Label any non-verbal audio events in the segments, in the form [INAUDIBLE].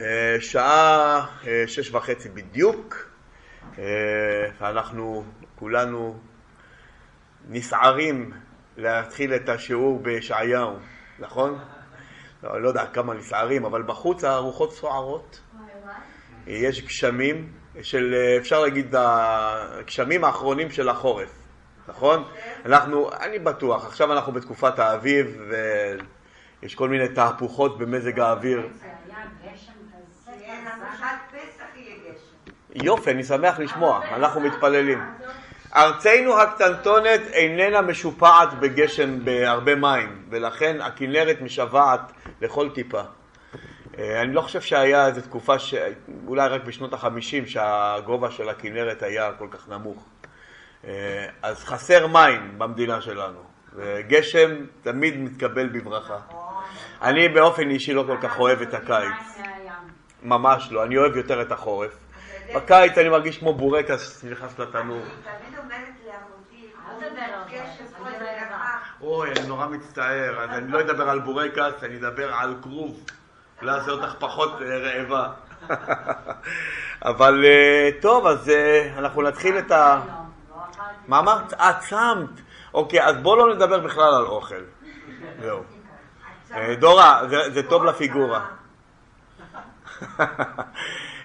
אה, שעה אה, שש וחצי בדיוק, אה, ואנחנו כולנו נסערים להתחיל את השיעור בישעיהו, נכון? לא, לא יודע כמה נסערים, אבל בחוץ הרוחות סוערות, יש גשמים, של, אפשר להגיד, הגשמים האחרונים של החורף, נכון? אנחנו, אני בטוח, עכשיו אנחנו בתקופת האביב, ויש כל מיני תהפוכות במזג האוויר. יופי, אני שמח לשמוע, אנחנו מתפללים. ארצנו הקטנטונת איננה משופעת בגשם בהרבה מים, ולכן הכנרת משוועת לכל טיפה. אה, אני לא חושב שהיה איזו תקופה, ש... אולי רק בשנות החמישים, שהגובה של הכנרת היה כל כך נמוך. אה, אז חסר מים במדינה שלנו, וגשם תמיד מתקבל בברכה. אני באופן אישי לא כל כך אוהב את הקיץ. ממש לא, אני אוהב יותר את החורף. בקיץ אני מרגיש כמו בורקס נכנס לתנור. אוי, אני נורא מצטער, אז אני לא אדבר על בורקס, אני אדבר על כרוב. אולי אעשה אותך פחות אה, רעבה. [LAUGHS] אבל אה, טוב, אז אה, אנחנו נתחיל את ה... מה אמרת? אה, צמת. אוקיי, אז בואו לא נדבר בכלל על אוכל. זהו. דורה, זה טוב לפיגורה. [LAUGHS]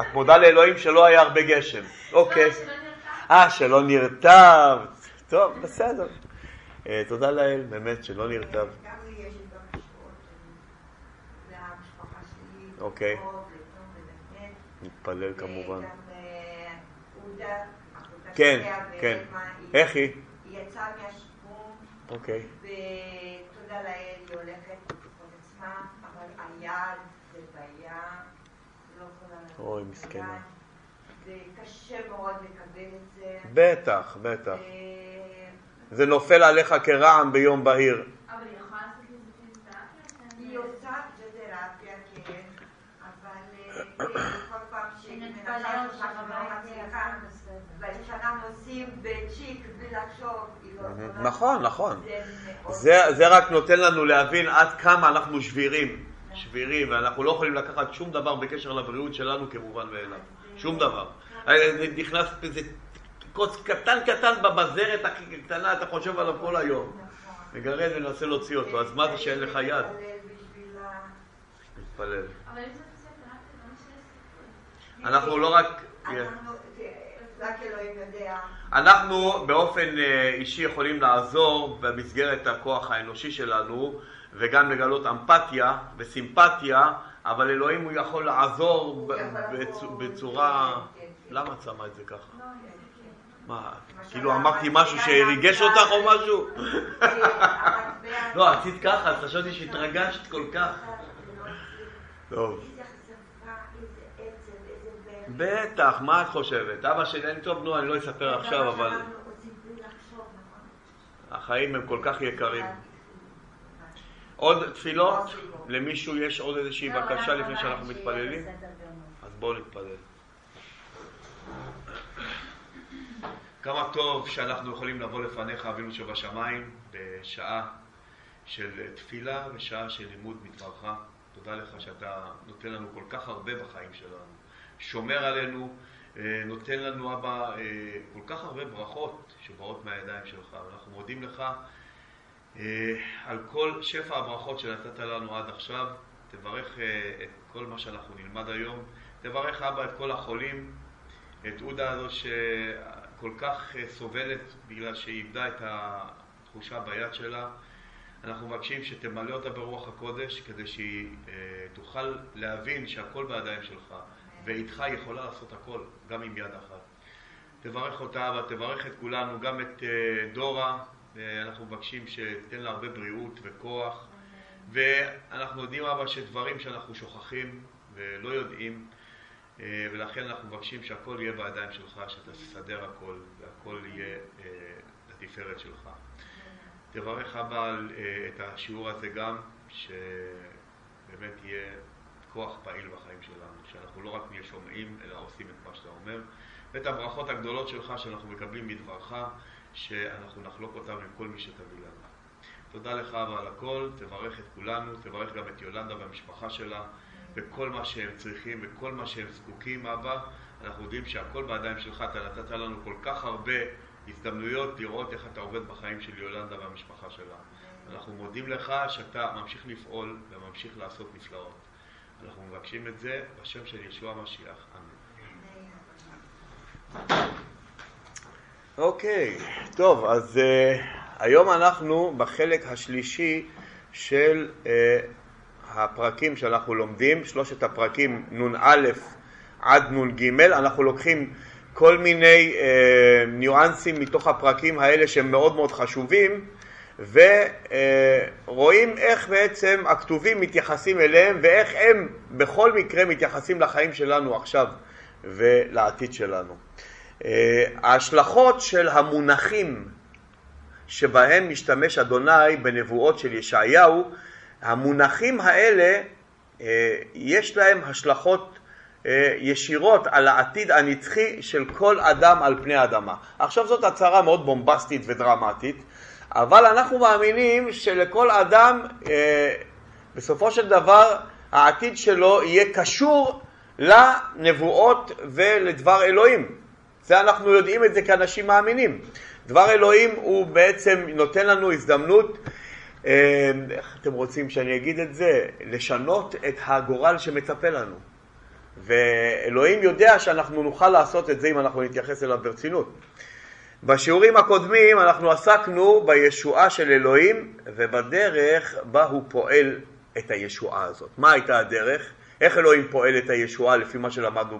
את מודה לאלוהים שלא היה הרבה גשם. אוקיי. אה, שלא נרטב. טוב, בסדר. אה, תודה לאל, באמת, שלא נרטב. אוקיי. נתפלל כמובן. כן, כן. איך היא? היא יצאה. אוקיי. ותודה לאל, היא הולכת בכוחות עצמה, אבל היד זה בעיה. אוי, מסכנה. זה קשה מאוד לקבל את זה. בטח, בטח. אה, זה נופל עליך כרעם ביום בהיר. אבל היא יכולה לעשות לזה פיזיותרפיה? היא עושה פיזיותרפיה, כן, אבל אה, כל פעם שהיא מנסה משהו לא מצליחה, ושאנחנו עושים בצ'יק בלי לחשוב, לא נכון, נכון. זה רק נותן לנו להבין עד כמה אנחנו שבירים. שבירים, ואנחנו לא יכולים לקחת שום דבר בקשר לבריאות שלנו כמובן מאליו. שום דבר. נכנס איזה קוץ קטן קטן בבזרת הכי קטנה, אתה חושב עליו כל היום. מגרד ומנסה להוציא אותו, אז מה זה שאין לך יד? מתפלל. אנחנו לא רק... אנחנו באופן אה, אישי יכולים לעזור במסגרת הכוח האנושי שלנו וגם לגלות אמפתיה וסימפתיה, אבל אלוהים הוא יכול לעזור בצורה... למה את שמה את זה ככה? מה, כאילו אמרתי משהו שריגש אותך או משהו? לא, עשית ככה, אז חשבתי שהתרגשת כל כך. טוב. בטח, מה את חושבת? אבא שלי, אני טוב, נו, אני לא אספר עכשיו, אבל... החיים הם כל כך יקרים. עוד תפילות? למישהו יש עוד איזושהי לא, בקשה לפני שאנחנו מתפללים? אז בואו נתפלל. כמה טוב שאנחנו יכולים לבוא לפניך, אבינו שבשמיים, בשעה של תפילה ושעה של לימוד מדברך. תודה לך שאתה נותן לנו כל כך הרבה בחיים שלנו. שומר עלינו, אה, נותן לנו, אבא, אה, כל כך הרבה ברכות שבאות מהידיים שלך. ואנחנו מודים לך על כל שפע הברכות שנתת לנו עד עכשיו. תברך את כל מה שאנחנו נלמד היום. תברך, אבא, את כל החולים, את עודה הזו שכל כך סובלת בגלל שהיא איבדה את התחושה ביד שלה. אנחנו מבקשים שתמלא אותה ברוח הקודש כדי שהיא תוכל להבין שהכל בידיים שלך. ואיתך היא יכולה לעשות הכל, גם עם יד אחת. תברך אותה ותברך את כולנו, גם את אה, דורה, אנחנו מבקשים שתיתן לה הרבה בריאות וכוח, ואנחנו יודעים אבא שדברים שאנחנו שוכחים ולא יודעים, אה, ולכן אנחנו מבקשים שהכל יהיה בידיים שלך, שאתה תסדר הכל, והכל יהיה אה, לתפארת שלך. תברך אבא את השיעור הזה גם, שבאמת יהיה כוח פעיל בחיים שלנו, שאנחנו לא רק נהיה שומעים, אלא עושים את מה שאתה אומר. ואת הברכות הגדולות שלך שאנחנו מקבלים מדברך, שאנחנו נחלוק אותם עם כל מי שתביא לנו. תודה לך אבא על הכל, תברך את כולנו, תברך גם את יולנדה והמשפחה שלה, וכל מה שהם צריכים וכל מה שהם זקוקים, אבא. אנחנו יודעים שהכל בידיים שלך, אתה נתת לנו כל כך הרבה הזדמנויות לראות איך אתה עובד בחיים של יולנדה והמשפחה שלה. אנחנו מודים לך שאתה ממשיך לפעול וממשיך לעשות נפלאות. אנחנו מבקשים את זה בשם של ישוע המשיח. אמן. אוקיי, okay, טוב, אז uh, היום אנחנו בחלק השלישי של uh, הפרקים שאנחנו לומדים, שלושת הפרקים נ"א עד נ"ג, אנחנו לוקחים כל מיני uh, ניואנסים מתוך הפרקים האלה שהם מאוד מאוד חשובים ורואים איך בעצם הכתובים מתייחסים אליהם ואיך הם בכל מקרה מתייחסים לחיים שלנו עכשיו ולעתיד שלנו. אה, ההשלכות של המונחים שבהם משתמש אדוני בנבואות של ישעיהו, המונחים האלה אה, יש להם השלכות אה, ישירות על העתיד הנצחי של כל אדם על פני האדמה. עכשיו זאת הצהרה מאוד בומבסטית ודרמטית, אבל אנחנו מאמינים שלכל אדם בסופו של דבר העתיד שלו יהיה קשור לנבואות ולדבר אלוהים. זה אנחנו יודעים את זה כאנשים מאמינים. דבר אלוהים הוא בעצם נותן לנו הזדמנות, אה, איך אתם רוצים שאני אגיד את זה? לשנות את הגורל שמצפה לנו. ואלוהים יודע שאנחנו נוכל לעשות את זה אם אנחנו נתייחס אליו ברצינות. בשיעורים הקודמים אנחנו עסקנו בישועה של אלוהים ובדרך בה הוא פועל את הישועה הזאת. מה הייתה הדרך? איך אלוהים פועל את הישועה לפי מה שלמדנו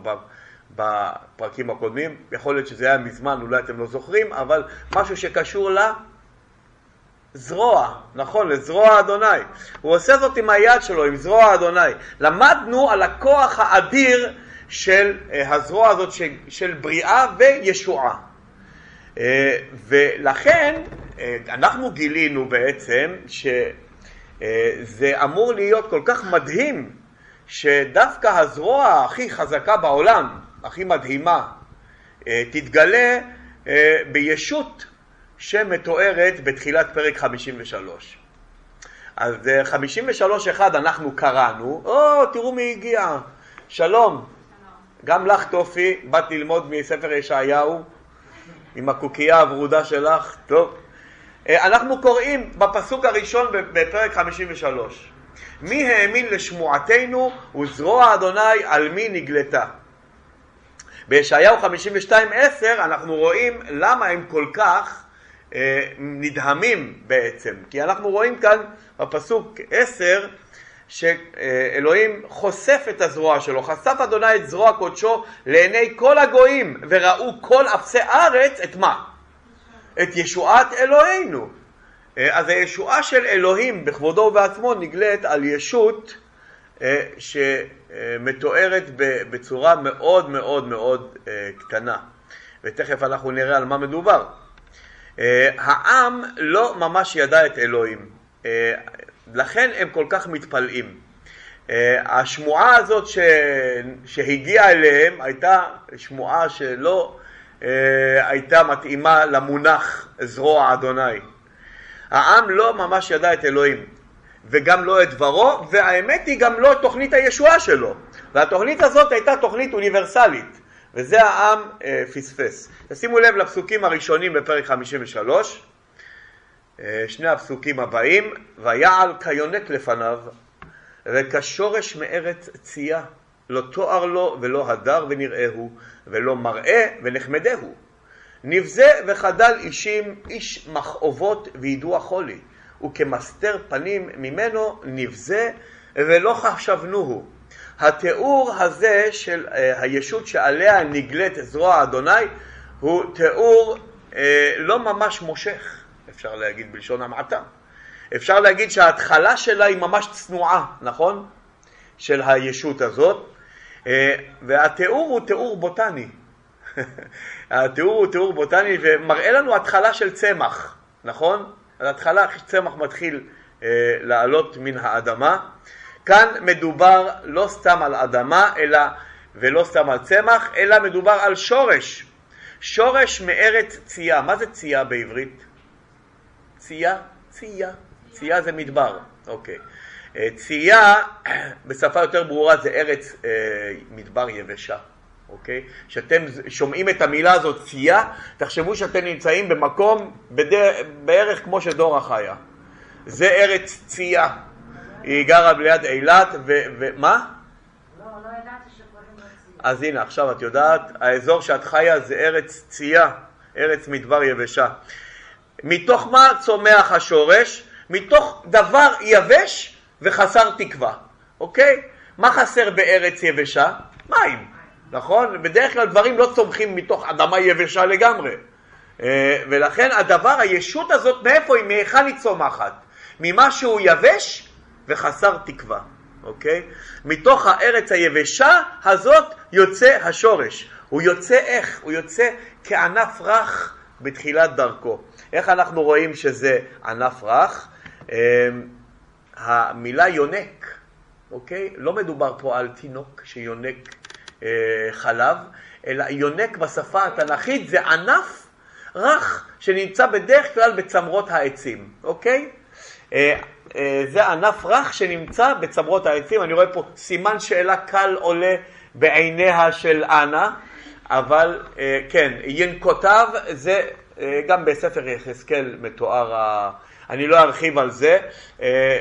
בפרקים הקודמים, יכול להיות שזה היה מזמן, אולי אתם לא זוכרים, אבל משהו שקשור לזרוע, נכון, לזרוע אדוני. הוא עושה זאת עם היד שלו, עם זרוע אדוני. למדנו על הכוח האדיר של אה, הזרוע הזאת של בריאה וישועה. אה, ולכן אה, אנחנו גילינו בעצם שזה אמור להיות כל כך מדהים שדווקא הזרוע הכי חזקה בעולם, הכי מדהימה, אה, תתגלה אה, בישות שמתוארת בתחילת פרק 53. אז 53 אה, אנחנו קראנו, או, תראו מי הגיע, שלום. גם לך טופי, באת ללמוד מספר ישעיהו עם הקוקייה הוורודה שלך, טוב. אנחנו קוראים בפסוק הראשון בפרק 53. מי האמין לשמועתנו וזרוע אדוני על מי נגלתה. בישעיהו 52-10 אנחנו רואים למה הם כל כך אה, נדהמים בעצם, כי אנחנו רואים כאן בפסוק 10 שאלוהים חושף את הזרוע שלו, חשף אדוני את זרוע קודשו לעיני כל הגויים וראו כל אפסי ארץ את מה? את ישועת אלוהינו. אה, אז הישועה של אלוהים בכבודו ובעצמו נגלית על ישות אה, שמתוארת בצורה מאוד מאוד מאוד אה, קטנה, ותכף אנחנו נראה על מה מדובר. העם לא ממש ידע את אלוהים, לכן הם כל כך מתפלאים. השמועה הזאת ש... שהגיעה אליהם הייתה שמועה שלא הייתה מתאימה למונח זרוע אדוני. העם לא ממש ידע את אלוהים, וגם לא את דברו, והאמת היא גם לא את תוכנית הישועה שלו. והתוכנית הזאת הייתה תוכנית אוניברסלית, וזה העם אה, פספס. תשימו לב לפסוקים הראשונים בפרק 53, אה, שני הפסוקים הבאים, ויעל כיונק לפניו, וכשורש מארץ צייה, לא תואר לו ולא הדר ונראהו, ולא מראה ונחמדהו. נבזה וחדל אישים, איש מכאובות וידוע חולי, וכמסתר פנים ממנו נבזה ולא חשבנוהו. התיאור הזה של אה, הישות שעליה נגלית זרוע אדוני הוא תיאור אה, לא ממש מושך, אפשר להגיד בלשון המעטה. אפשר להגיד שההתחלה שלה היא ממש צנועה, נכון? של הישות הזאת. אה, והתיאור הוא תיאור בוטני. [LAUGHS] התיאור הוא תיאור בוטני ומראה לנו התחלה של צמח, נכון? ההתחלה צמח מתחיל אה, לעלות מן האדמה. כאן מדובר לא סתם על אדמה, אלא, ולא סתם על צמח, אלא מדובר על שורש. שורש מארץ צייה. מה זה צייה בעברית? צייה? צייה. צייה זה מדבר, אוקיי. אה, צייה, [CLEARS THROAT] בשפה יותר ברורה, זה ארץ אה, מדבר יבשה, אוקיי? כשאתם שומעים את המילה הזאת צייה, תחשבו שאתם נמצאים במקום בדר... בערך כמו שדורה חיה. זה ארץ צייה. היא גרה ליד אילת, ומה? לא, לא ידעתי שקוראים לה צייה. אז הנה, עכשיו את יודעת, האזור שאת חיה זה ארץ צייה, ארץ מדבר יבשה. מתוך מה צומח השורש? מתוך דבר יבש וחסר תקווה, אוקיי? מה חסר בארץ יבשה? מים, נכון? בדרך כלל דברים לא צומחים מתוך אדמה יבשה לגמרי. אה, ולכן הדבר, הישות הזאת, מאיפה היא? מהיכן היא צומחת? ממשהו יבש וחסר תקווה, אוקיי? מתוך הארץ היבשה הזאת יוצא השורש. הוא יוצא איך? הוא יוצא כענף רך בתחילת דרכו. איך אנחנו רואים שזה ענף רך? אמ, המילה יונק, אוקיי? לא מדובר פה על תינוק שיונק אה, חלב, אלא יונק בשפה התנ"כית זה ענף רך שנמצא בדרך כלל בצמרות העצים, אוקיי? אה, אה, זה ענף רך שנמצא בצמרות העצים. אני רואה פה סימן שאלה קל עולה בעיניה של אנה, אבל אה, כן, ינקותיו זה אה, גם בספר יחזקאל מתואר, ה... אני לא ארחיב על זה,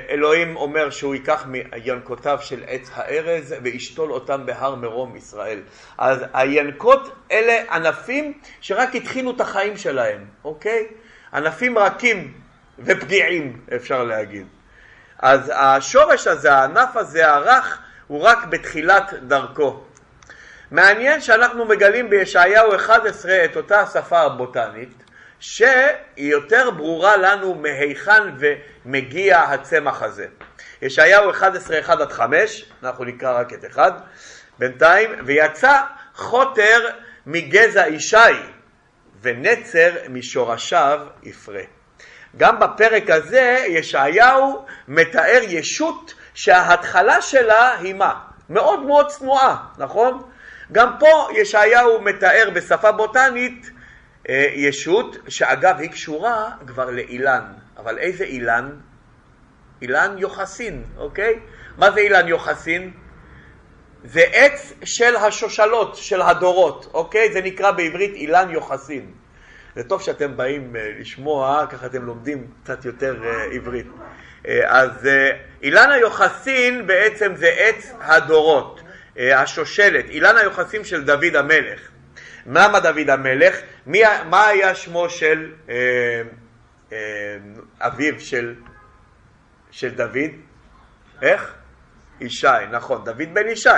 אלוהים אומר שהוא ייקח מינקותיו של עץ הארז וישתול אותם בהר מרום ישראל. אז הינקות אלה ענפים שרק התחילו את החיים שלהם, אוקיי? ענפים רכים ופגיעים, אפשר להגיד. אז השורש הזה, הענף הזה, הרך, הוא רק בתחילת דרכו. מעניין שאנחנו מגלים בישעיהו 11 את אותה השפה הבוטנית, שהיא יותר ברורה לנו מהיכן ומגיע הצמח הזה. ישעיהו 11, 1 עד 5, אנחנו נקרא רק את 1, בינתיים, ויצא חוטר מגזע ישי, ונצר משורשיו יפרה. גם בפרק הזה ישעיהו מתאר ישות שההתחלה שלה היא מה? מאוד מאוד צנועה, נכון? גם פה ישעיהו מתאר בשפה בוטנית ישות שאגב היא קשורה כבר לאילן, אבל איזה אילן? אילן יוחסין, אוקיי? מה זה אילן יוחסין? זה עץ של השושלות, של הדורות, אוקיי? זה נקרא בעברית אילן יוחסין. זה טוב שאתם באים אה, לשמוע, ככה אתם לומדים קצת יותר אה, עברית. אה, אז אילן היוחסין בעצם זה עץ הדורות, השושלת, אילן היוחסין של דוד המלך. למה דוד המלך? מי, מה היה שמו של אה, אה, אביו של, של דוד? איך? ישי, נכון, דוד בן ישי.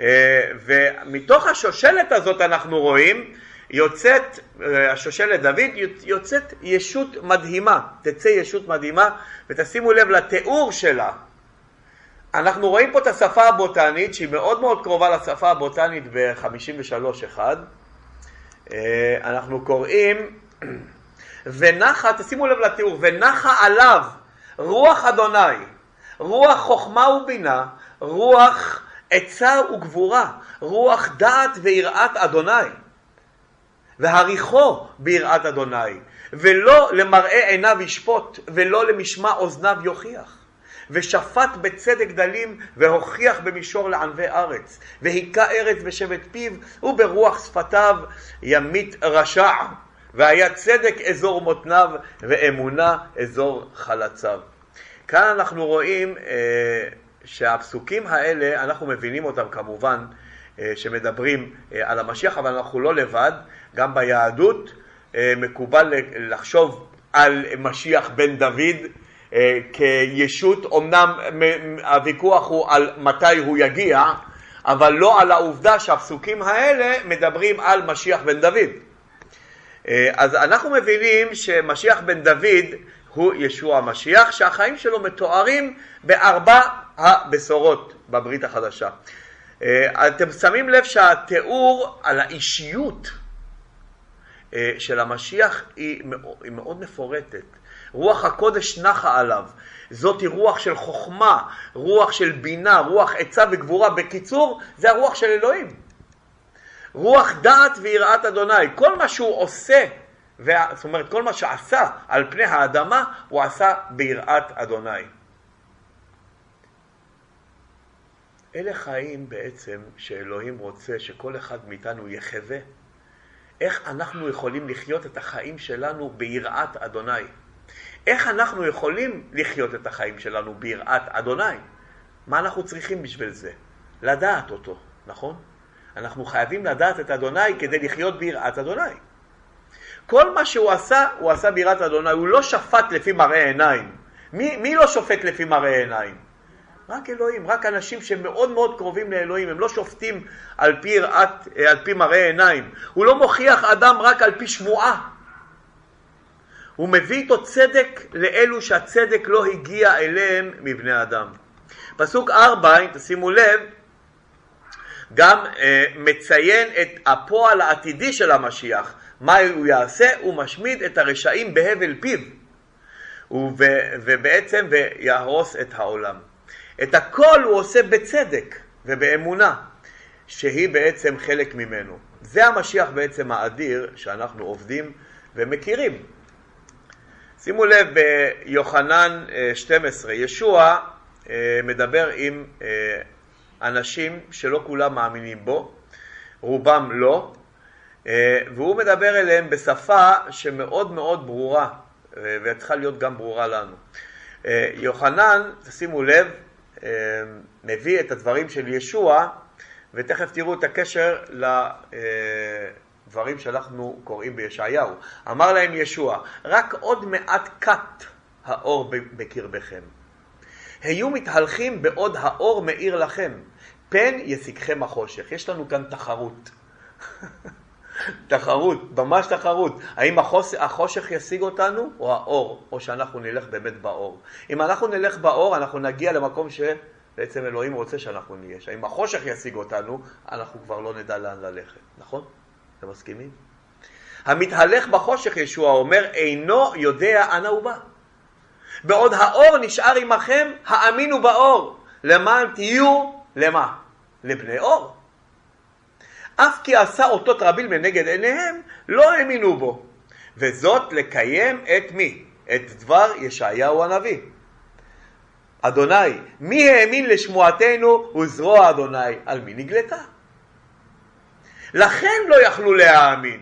אה, ומתוך השושלת הזאת אנחנו רואים יוצאת, אה, השושלת דוד, יוצאת ישות מדהימה, תצא ישות מדהימה, ותשימו לב לתיאור שלה. אנחנו רואים פה את השפה הבוטנית, שהיא מאוד מאוד קרובה לשפה הבוטנית ב-53-1. אה, אנחנו קוראים, ונחה, תשימו לב לתיאור, ונחה עליו רוח אדוני, רוח חוכמה ובינה, רוח עצה וגבורה, רוח דעת ויראת אדוני. והריחו ביראת אדוני, ולא למראה עיניו ישפוט, ולא למשמע אוזניו יוכיח. ושפט בצדק דלים, והוכיח במישור לענבי ארץ, והיכה ארץ בשבט פיו, וברוח שפתיו ימית רשע. והיה צדק אזור מותניו, ואמונה אזור חלציו. כאן אנחנו רואים אה, שהפסוקים האלה, אנחנו מבינים אותם כמובן, אה, שמדברים אה, על המשיח, אבל אנחנו לא לבד. גם ביהדות אה, מקובל לחשוב על משיח בן דוד כישות, אמנם הוויכוח הוא על מתי הוא יגיע, אבל לא על העובדה שהפסוקים האלה מדברים על משיח בן דוד. אז אנחנו מבינים שמשיח בן דוד הוא ישוע המשיח, שהחיים שלו מתוארים בארבע הבשורות בברית החדשה. אה, אתם שמים לב שהתיאור על האישיות אה, של המשיח היא מאו- היא מאוד מפורטת. רוח הקודש נחה עליו. זאתי רוח של חוכמה, רוח של בינה, רוח עצה וגבורה. בקיצור, זה הרוח של אלוהים. רוח דעת ויראת אדוני. כל מה שהוא עושה, וה- זאת אומרת, כל מה שעשה על פני האדמה, הוא עשה ביראת אדוני. אלה חיים בעצם שאלוהים רוצה שכל אחד מאיתנו יחווה. איך אנחנו יכולים לחיות את החיים שלנו ביראת אדוני? איך אנחנו יכולים לחיות את החיים שלנו ביראת אדוני? מה אנחנו צריכים בשביל זה? לדעת אותו, נכון? אנחנו חייבים לדעת את אדוני כדי לחיות ביראת אדוני. כל מה שהוא עשה, הוא עשה ביראת אדוני, הוא לא שפט לפי מראה עיניים. מי, מי לא שופט לפי מראה עיניים? רק אלוהים, רק אנשים שמאוד מאוד קרובים לאלוהים, הם לא שופטים על פי, אה, על פי מראה עיניים. הוא לא מוכיח אדם רק על פי שמועה. הוא מביא איתו צדק לאלו שהצדק לא הגיע אליהם מבני אדם. פסוק 4, אם תשימו לב, גם אה, מציין את הפועל העתידי של המשיח. מה הוא יעשה? הוא משמיד את הרשעים בהבל פיו, וב, ובעצם ויהרוס את העולם. את הכל הוא עושה בצדק ובאמונה, שהיא בעצם חלק ממנו. זה המשיח בעצם האדיר שאנחנו עובדים ומכירים. שימו לב ביוחנן אה, 12, ישוע אה, מדבר עם אה, אנשים שלא כולם מאמינים בו, רובם לא, אה, והוא מדבר אליהם בשפה שמאוד מאוד ברורה, אה, וצריכה להיות גם ברורה לנו. אה, יוחנן, תשימו לב, אה, מביא את הדברים של ישוע, ותכף תראו את הקשר לדברים שאנחנו קוראים בישעיהו. אמר להם ישוע, רק עוד מעט כת האור בקרבכם. היו מתהלכים בעוד האור מאיר לכם, פן יסיגכם החושך. יש לנו כאן תחרות. [LAUGHS] תחרות, ממש תחרות. האם החוש, החושך ישיג אותנו או האור, או שאנחנו נלך באמת באור. אם אנחנו נלך באור, אנחנו נגיע למקום שבעצם אלוהים רוצה שאנחנו נהיה. אם החושך ישיג אותנו, אנחנו כבר לא נדע לאן ללכת, נכון? אתם מסכימים? המתהלך בחושך, ישוע אומר, אינו יודע אנה הוא בא. בעוד האור נשאר עמכם, האמינו באור. למען תהיו, למה? לבני אור. אף כי עשה אותות רבים לנגד עיניהם, לא האמינו בו. וזאת לקיים את מי? את דבר ישעיהו הנביא. אדוני, מי האמין לשמועתנו וזרוע אדוני, על מי נגלתה? לכן לא יכלו להאמין.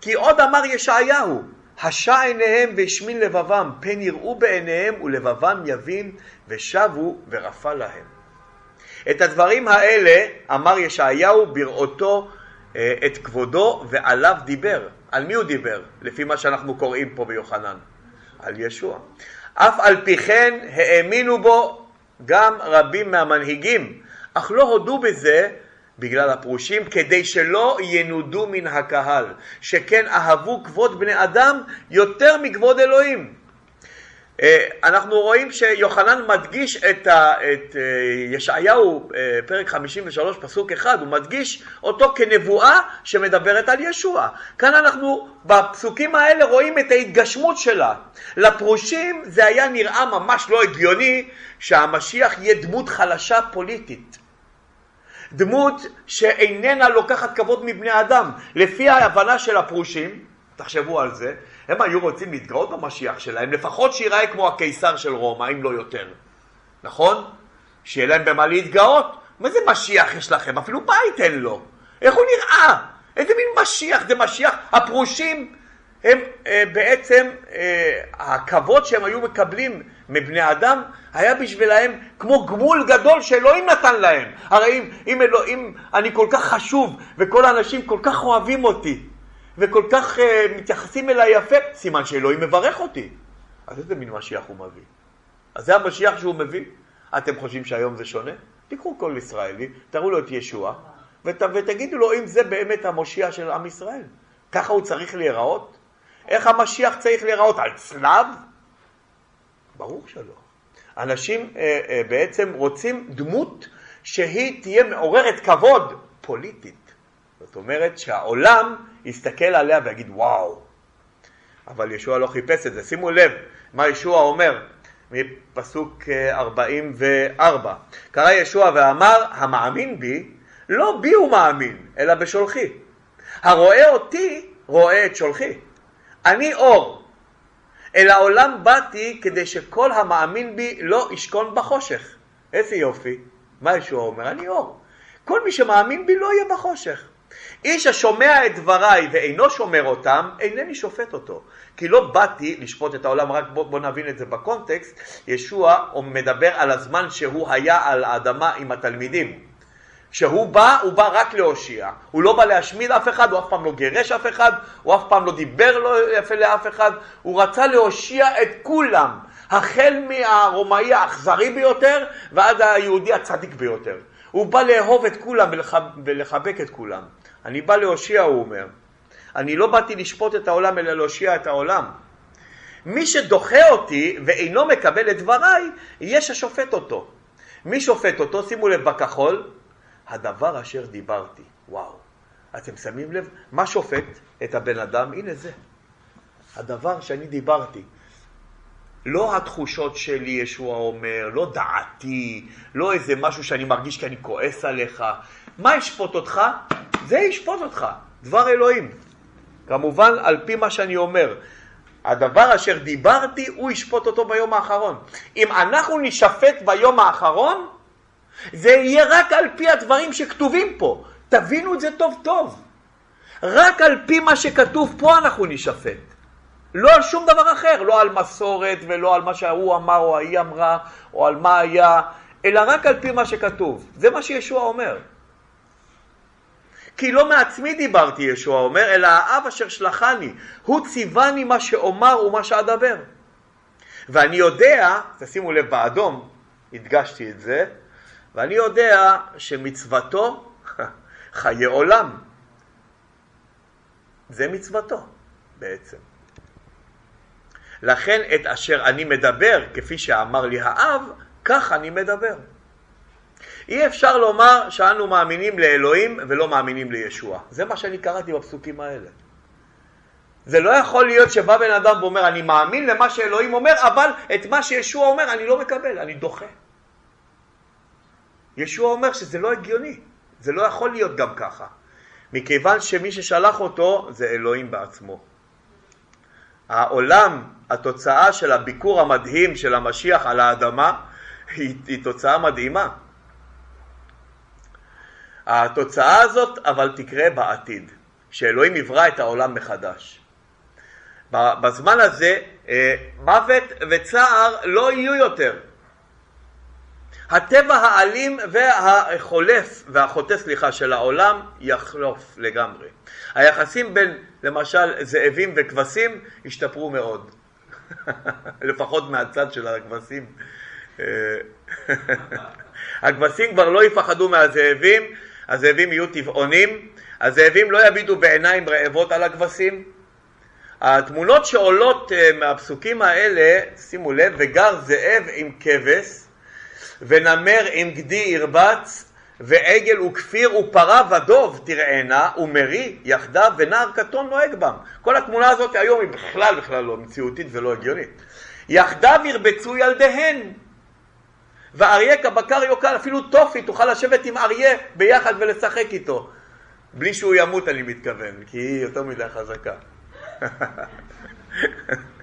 כי עוד אמר ישעיהו, השע עיניהם והשמין לבבם, פן יראו בעיניהם ולבבם יבין, ושבו ורפא להם. את הדברים האלה אמר ישעיהו בראותו אה, את כבודו ועליו דיבר. על מי הוא דיבר? לפי מה שאנחנו קוראים פה ביוחנן. על ישוע. אף על פי כן האמינו בו גם רבים מהמנהיגים, אך לא הודו בזה בגלל הפרושים, כדי שלא ינודו מן הקהל, שכן אהבו כבוד בני אדם יותר מכבוד אלוהים. אנחנו רואים שיוחנן מדגיש את, ה, את ישעיהו, פרק 53, פסוק 1, הוא מדגיש אותו כנבואה שמדברת על ישוע. כאן אנחנו בפסוקים האלה רואים את ההתגשמות שלה. לפרושים זה היה נראה ממש לא הגיוני שהמשיח יהיה דמות חלשה פוליטית. דמות שאיננה לוקחת כבוד מבני אדם. לפי ההבנה של הפרושים, תחשבו על זה, הם היו רוצים להתגאות במשיח שלהם, לפחות שיראה כמו הקיסר של רומא, אם לא יותר. נכון? שיהיה להם במה להתגאות. מה זה משיח יש לכם? אפילו בית אין לו. איך הוא נראה? איזה מין משיח? זה משיח. הפרושים הם אה, בעצם, אה, הכבוד שהם היו מקבלים מבני אדם היה בשבילהם כמו גמול גדול שאלוהים נתן להם. הרי אם, אם אלוהים, אני כל כך חשוב וכל האנשים כל כך אוהבים אותי וכל כך uh, מתייחסים אליי יפה, סימן שאלוהים מברך אותי. אז איזה מין משיח הוא מביא? אז זה המשיח שהוא מביא? אתם חושבים שהיום זה שונה? תיקחו כל ישראלי, תראו לו את ישוע, ות, ותגידו לו אם זה באמת המושיע של עם ישראל. ככה הוא צריך להיראות? איך המשיח צריך להיראות? על צלב? ברור שלא. אנשים אה, אה, בעצם רוצים דמות שהיא תהיה מעוררת כבוד פוליטית. זאת אומרת שהעולם יסתכל עליה ויגיד וואו. אבל ישוע לא חיפש את זה. שימו לב מה ישוע אומר מפסוק 44. קרא ישוע ואמר, המאמין בי, לא בי הוא מאמין, אלא בשולחי. הרואה אותי, רואה את שולחי. אני אור. אל העולם באתי כדי שכל המאמין בי לא ישכון בחושך. איזה יופי. מה ישוע אומר? אני אור. כל מי שמאמין בי לא יהיה בחושך. איש השומע את דבריי ואינו שומר אותם, אינני שופט אותו. כי לא באתי לשפוט את העולם, רק בוא, בוא נבין את זה בקונטקסט. ישוע מדבר על הזמן שהוא היה על האדמה עם התלמידים. כשהוא בא, הוא בא רק להושיע. הוא לא בא להשמיד אף אחד, הוא אף פעם לא גירש אף אחד, הוא אף פעם לא דיבר לא יפה לאף אחד, הוא רצה להושיע את כולם, החל מהרומאי האכזרי ביותר ועד היהודי הצדיק ביותר. הוא בא לאהוב את כולם ולחבק את כולם. אני בא להושיע, הוא אומר. אני לא באתי לשפוט את העולם, אלא להושיע את העולם. מי שדוחה אותי ואינו מקבל את דבריי, יש השופט אותו. מי שופט אותו? שימו לב בכחול, הדבר אשר דיברתי. וואו. אתם שמים לב? מה שופט את הבן אדם? הנה זה. הדבר שאני דיברתי. לא התחושות שלי, ישוע אומר, לא דעתי, לא איזה משהו שאני מרגיש כי אני כועס עליך. מה ישפוט אותך? זה ישפוט אותך, דבר אלוהים. כמובן, על פי מה שאני אומר. הדבר אשר דיברתי, הוא ישפוט אותו ביום האחרון. אם אנחנו נשפט ביום האחרון, זה יהיה רק על פי הדברים שכתובים פה. תבינו את זה טוב טוב. רק על פי מה שכתוב פה אנחנו נשפט. לא על שום דבר אחר, לא על מסורת ולא על מה שההוא אמר או ההיא אמרה או על מה היה, אלא רק על פי מה שכתוב. זה מה שישוע אומר. כי לא מעצמי דיברתי, ישוע אומר, אלא האב אשר שלחני, הוא ציווני מה שאומר ומה שאדבר. ואני יודע, תשימו לב באדום, הדגשתי את זה, ואני יודע שמצוותו [LAUGHS] חיי עולם. זה מצוותו בעצם. לכן את אשר אני מדבר, כפי שאמר לי האב, כך אני מדבר. אי אפשר לומר שאנו מאמינים לאלוהים ולא מאמינים לישוע. זה מה שאני קראתי בפסוקים האלה. זה לא יכול להיות שבא בן אדם ואומר, אני מאמין למה שאלוהים אומר, אבל את מה שישוע אומר אני לא מקבל, אני דוחה. ישוע אומר שזה לא הגיוני, זה לא יכול להיות גם ככה, מכיוון שמי ששלח אותו זה אלוהים בעצמו. העולם, התוצאה של הביקור המדהים של המשיח על האדמה, היא, היא תוצאה מדהימה. התוצאה הזאת אבל תקרה בעתיד, שאלוהים יברא את העולם מחדש. בזמן הזה אה, מוות וצער לא יהיו יותר. הטבע האלים והחולף והחוטא סליחה של העולם יחלוף לגמרי. היחסים בין למשל זאבים וכבשים השתפרו מאוד, [LAUGHS] לפחות מהצד של הכבשים. אה, [LAUGHS] הכבשים כבר לא יפחדו מהזאבים, הזאבים יהיו טבעונים, הזאבים לא יביטו בעיניים רעבות על הכבשים. התמונות שעולות אה, מהפסוקים האלה, שימו לב, וגר זאב עם כבש, ונמר עם גדי ירבץ, ועגל וכפיר ופרה ודוב תראינה, ומרי יחדיו, ונער קטון נוהג בם. כל התמונה הזאת היום היא בכלל בכלל לא מציאותית ולא הגיונית. יחדיו ירבצו ילדיהן, ואריה כבקר יוקל, אפילו טופי תוכל לשבת עם אריה ביחד ולשחק איתו. בלי שהוא ימות אני מתכוון, כי היא יותר מדי חזקה. [LAUGHS]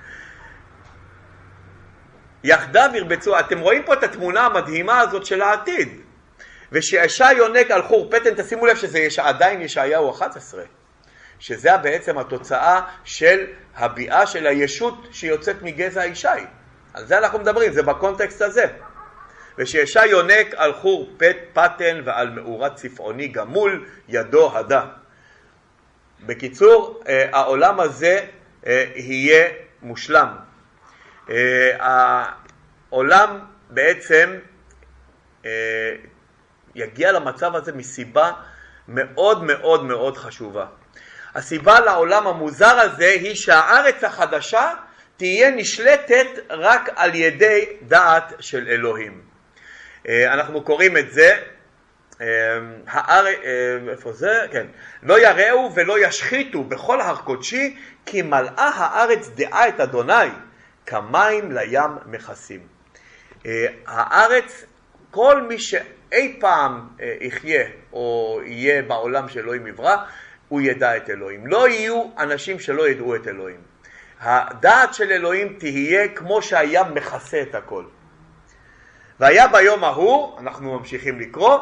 יחדיו ירבצו, אתם רואים פה את התמונה המדהימה הזאת של העתיד. ושישע יונק על חור פטן, תשימו לב שזה יש, עדיין ישעיהו 11, שזה בעצם התוצאה של הביאה של הישות שיוצאת מגזע ישי. על זה אנחנו מדברים, זה בקונטקסט הזה. ושישע יונק על חור פט, פטן ועל מאורת צפעוני גמול, ידו הדה. בקיצור, אה, העולם הזה אה, יהיה מושלם. אה, העולם בעצם יגיע למצב הזה מסיבה מאוד מאוד מאוד חשובה. הסיבה לעולם המוזר הזה היא שהארץ החדשה תהיה נשלטת רק על ידי דעת של אלוהים. אה, אנחנו קוראים את זה האר... אה, איפה זה? כן. לא יראו ולא ישחיתו בכל הר קודשי, כי מלאה הארץ דעה את אדוני, כמים לים מכסים. אה, הארץ, כל מי שאי פעם אה, יחיה או יהיה בעולם שאלוהים יברא, הוא ידע את אלוהים. לא יהיו אנשים שלא ידעו את אלוהים. הדעת של אלוהים תהיה כמו שהים מכסה את הכל. והיה ביום ההוא, אנחנו ממשיכים לקרוא,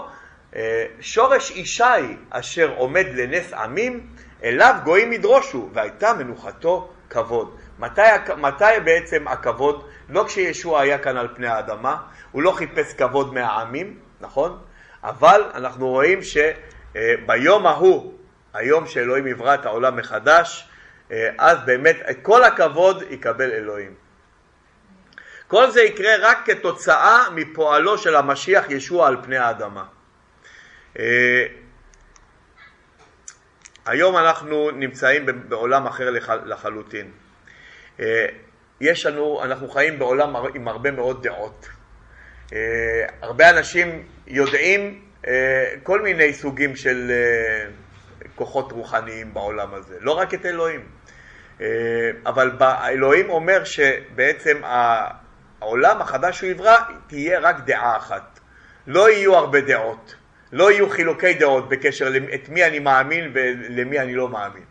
אה, שורש ישי אשר עומד לנס עמים, אליו גויים ידרושו, והייתה מנוחתו כבוד. מתי, מתי בעצם הכבוד? לא כשישוע היה כאן על פני האדמה, הוא לא חיפש כבוד מהעמים, נכון? אבל אנחנו רואים שביום ההוא, היום שאלוהים יברא את העולם מחדש, אה, אז באמת את כל הכבוד יקבל אלוהים. כל זה יקרה רק כתוצאה מפועלו של המשיח ישוע על פני האדמה. אה, היום אנחנו נמצאים בעולם אחר לחלוטין. אה, יש לנו, אנחנו חיים בעולם עם הרבה מאוד דעות. אה, הרבה אנשים יודעים כל מיני סוגים של כוחות רוחניים בעולם הזה, לא רק את אלוהים. אבל אלוהים אומר שבעצם העולם החדש שהוא יברא תהיה רק דעה אחת. לא יהיו הרבה דעות. לא יהיו חילוקי דעות בקשר את מי אני מאמין ולמי אני לא מאמין.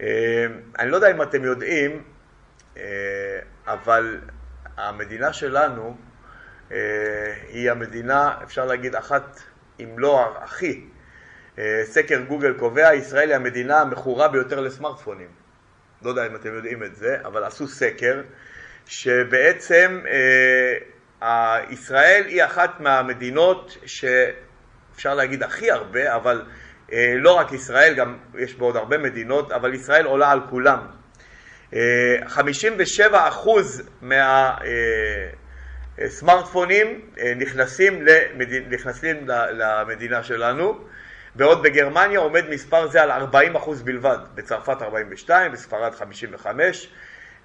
אה, אני לא יודע אם אתם יודעים, אה, אבל המדינה שלנו אה, היא המדינה, אפשר להגיד, אחת, אם לא הכי. סקר גוגל קובע, ישראל היא המדינה המכורה ביותר לסמארטפונים. לא יודע אם אתם יודעים את זה, אבל עשו סקר שבעצם ישראל היא אחת מהמדינות ש... אפשר להגיד הכי הרבה, אבל אה, לא רק ישראל, גם יש בעוד הרבה מדינות, אבל ישראל עולה על כולם. אה, 57 אחוז מהסמארטפונים אה, אה, נכנסים, למד... נכנסים למדינה שלנו, בעוד בגרמניה עומד מספר זה על 40 אחוז בלבד, בצרפת 42, בספרד 55,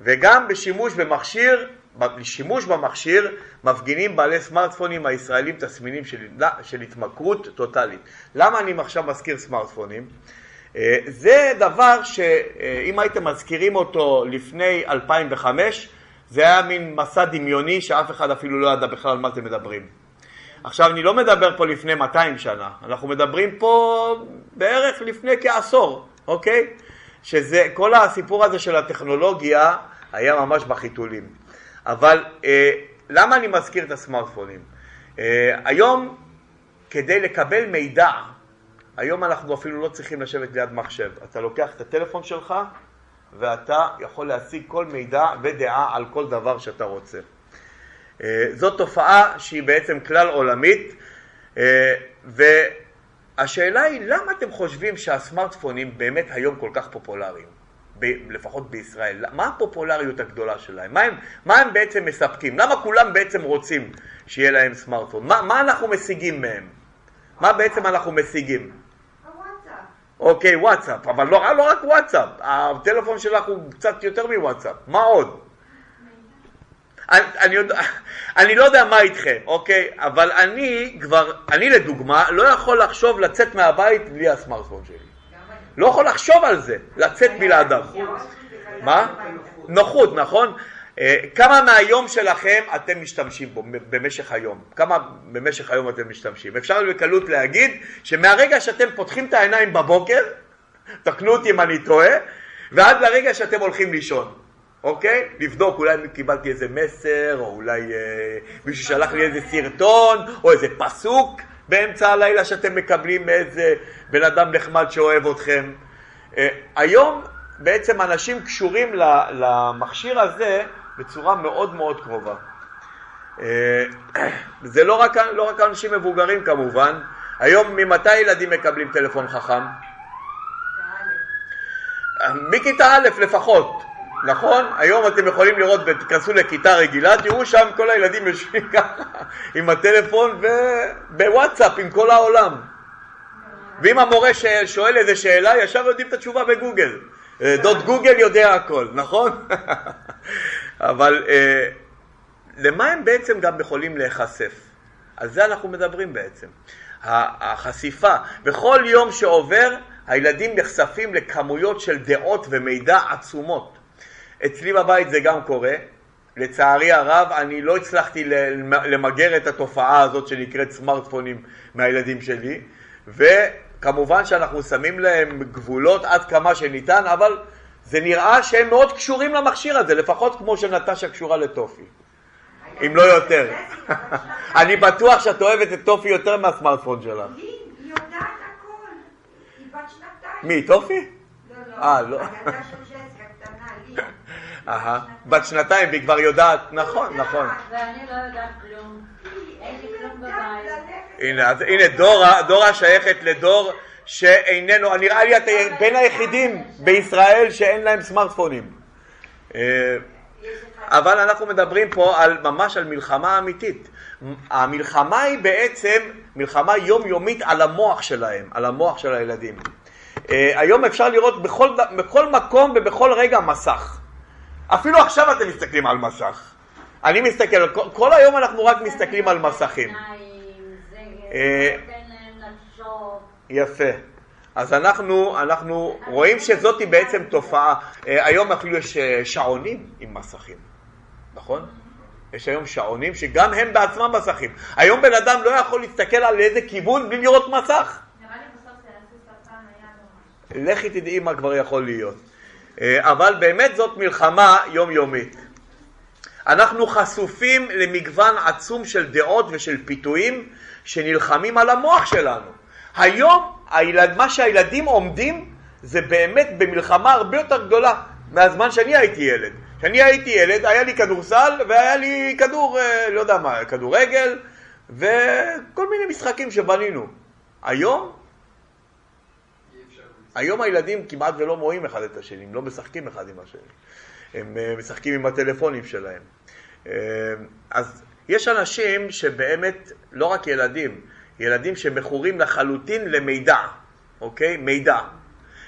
וגם בשימוש במכשיר בשימוש במכשיר מפגינים בעלי סמארטפונים הישראלים תסמינים של, של התמכרות טוטאלית. למה אני עכשיו מזכיר סמארטפונים? אה, זה דבר שאם הייתם מזכירים אותו לפני 2005, זה היה מין מסע דמיוני שאף אחד אפילו לא ידע בכלל על מה אתם מדברים. עכשיו, אני לא מדבר פה לפני 200 שנה, אנחנו מדברים פה בערך לפני כעשור, אוקיי? שזה, כל הסיפור הזה של הטכנולוגיה היה ממש בחיתולים. אבל אה, למה אני מזכיר את הסמארטפונים? אה, היום, כדי לקבל מידע, היום אנחנו אפילו לא צריכים לשבת ליד מחשב. אתה לוקח את הטלפון שלך ואתה יכול להשיג כל מידע ודעה על כל דבר שאתה רוצה. אה, זאת תופעה שהיא בעצם כלל עולמית, אה, והשאלה היא למה אתם חושבים שהסמארטפונים באמת היום כל כך פופולריים? ב, לפחות בישראל, מה הפופולריות הגדולה שלהם? מה הם, מה הם בעצם מספקים? למה כולם בעצם רוצים שיהיה להם סמארטפון? מה, מה אנחנו משיגים מהם? מה בעצם אנחנו משיגים? אוקיי, וואטסאפ, אבל לא, לא רק וואטסאפ, הטלפון שלך הוא קצת יותר מוואטסאפ, מה עוד? אני, אני, יודע, אני לא יודע מה איתכם, אוקיי? אבל אני כבר, אני לדוגמה, לא יכול לחשוב לצאת מהבית בלי הסמארטפון שלי. לא יכול לחשוב על זה, לצאת בלעדיו. מה? נוחות, נכון? אה, כמה מהיום שלכם אתם משתמשים בו במשך היום? כמה במשך היום אתם משתמשים? אפשר בקלות להגיד שמהרגע שאתם פותחים את העיניים בבוקר, תקנו אותי אם אני טועה, ועד לרגע שאתם הולכים לישון, אוקיי? לבדוק, אולי קיבלתי איזה מסר, או אולי אה, מישהו שלח לי איזה סרטון, או איזה פסוק, באמצע הלילה שאתם מקבלים מאיזה בן אדם נחמד שאוהב אתכם. אה, היום בעצם אנשים קשורים למכשיר הזה בצורה מאוד מאוד קרובה. אה, זה לא רק, לא רק אנשים מבוגרים כמובן, היום ממתי ילדים מקבלים טלפון חכם? מכיתה א' לפחות. נכון? היום אתם יכולים לראות, תיכנסו לכיתה רגילה, תראו שם כל הילדים יושבים ככה [LAUGHS] עם הטלפון ובוואטסאפ עם כל העולם. ואם המורה שואל איזה שאלה, ישר יודעים את התשובה בגוגל. אה, דוד גוגל יודע הכל, נכון? [LAUGHS] אבל אה, למה הם בעצם גם יכולים להיחשף? על זה אנחנו מדברים בעצם. החשיפה. בכל יום שעובר הילדים נחשפים לכמויות של דעות ומידע עצומות. אצלי בבית זה גם קורה. לצערי הרב, אני לא הצלחתי למגר את התופעה הזאת שנקראת סמארטפונים מהילדים שלי, וכמובן שאנחנו שמים להם גבולות עד כמה שניתן, אבל זה נראה שהם מאוד קשורים למכשיר הזה, לפחות כמו שנטשה קשורה לטופי, אם לא יותר. [LAUGHS] אני בטוח שאת אוהבת את טופי יותר מהסמארטפון שלך. היא יודעת הכל. היא בת שנתיים. מי, טופי? לא, אה, לא. לא. קטנה, לי. אהה, בת שנתיים והיא כבר יודעת, נכון, נכון. ואני לא יודעת כלום. אין לי כלום בבית. הנה, אז הנה דורה, דורה שייכת לדור שאיננו, נראה לי את בין היחידים בישראל שאין להם סמארטפונים. אה, אבל אנחנו מדברים פה על, ממש על מלחמה אמיתית. המלחמה היא בעצם מלחמה יומיומית על המוח שלהם, על המוח של הילדים. אה, היום אפשר לראות בכל, בכל מקום ובכל רגע מסך. אפילו עכשיו אתם מסתכלים על מסך. אני מסתכל, כל, כל היום אנחנו רק מסתכלים על מסכים. יפה. אז אנחנו, אנחנו רואים שזאת היא בעצם תופעה. אה, היום אפילו יש אה, שעונים עם מסכים, נכון? יש היום שעונים שגם הם בעצמם מסכים. היום בן אדם לא יכול להסתכל על איזה כיוון בלי לראות מסך. לכי תדעי מה כבר יכול להיות. אה, אבל באמת זאת מלחמה יומיומית. אנחנו חשופים למגוון עצום של דעות ושל פיתויים שנלחמים על המוח שלנו. היום הילד, מה שהילדים עומדים זה באמת במלחמה הרבה יותר גדולה מהזמן שאני הייתי ילד. כשאני הייתי ילד היה לי כדורסל והיה לי כדור, אה, לא יודע מה, כדורגל וכל מיני משחקים שבנינו. היום היום הילדים כמעט ולא רואים אחד את השני, הם לא משחקים אחד עם השני. הם אה, משחקים עם הטלפונים שלהם. אה, אז יש אנשים שבאמת, לא רק ילדים, ילדים שמכורים לחלוטין למידע, אוקיי? מידע.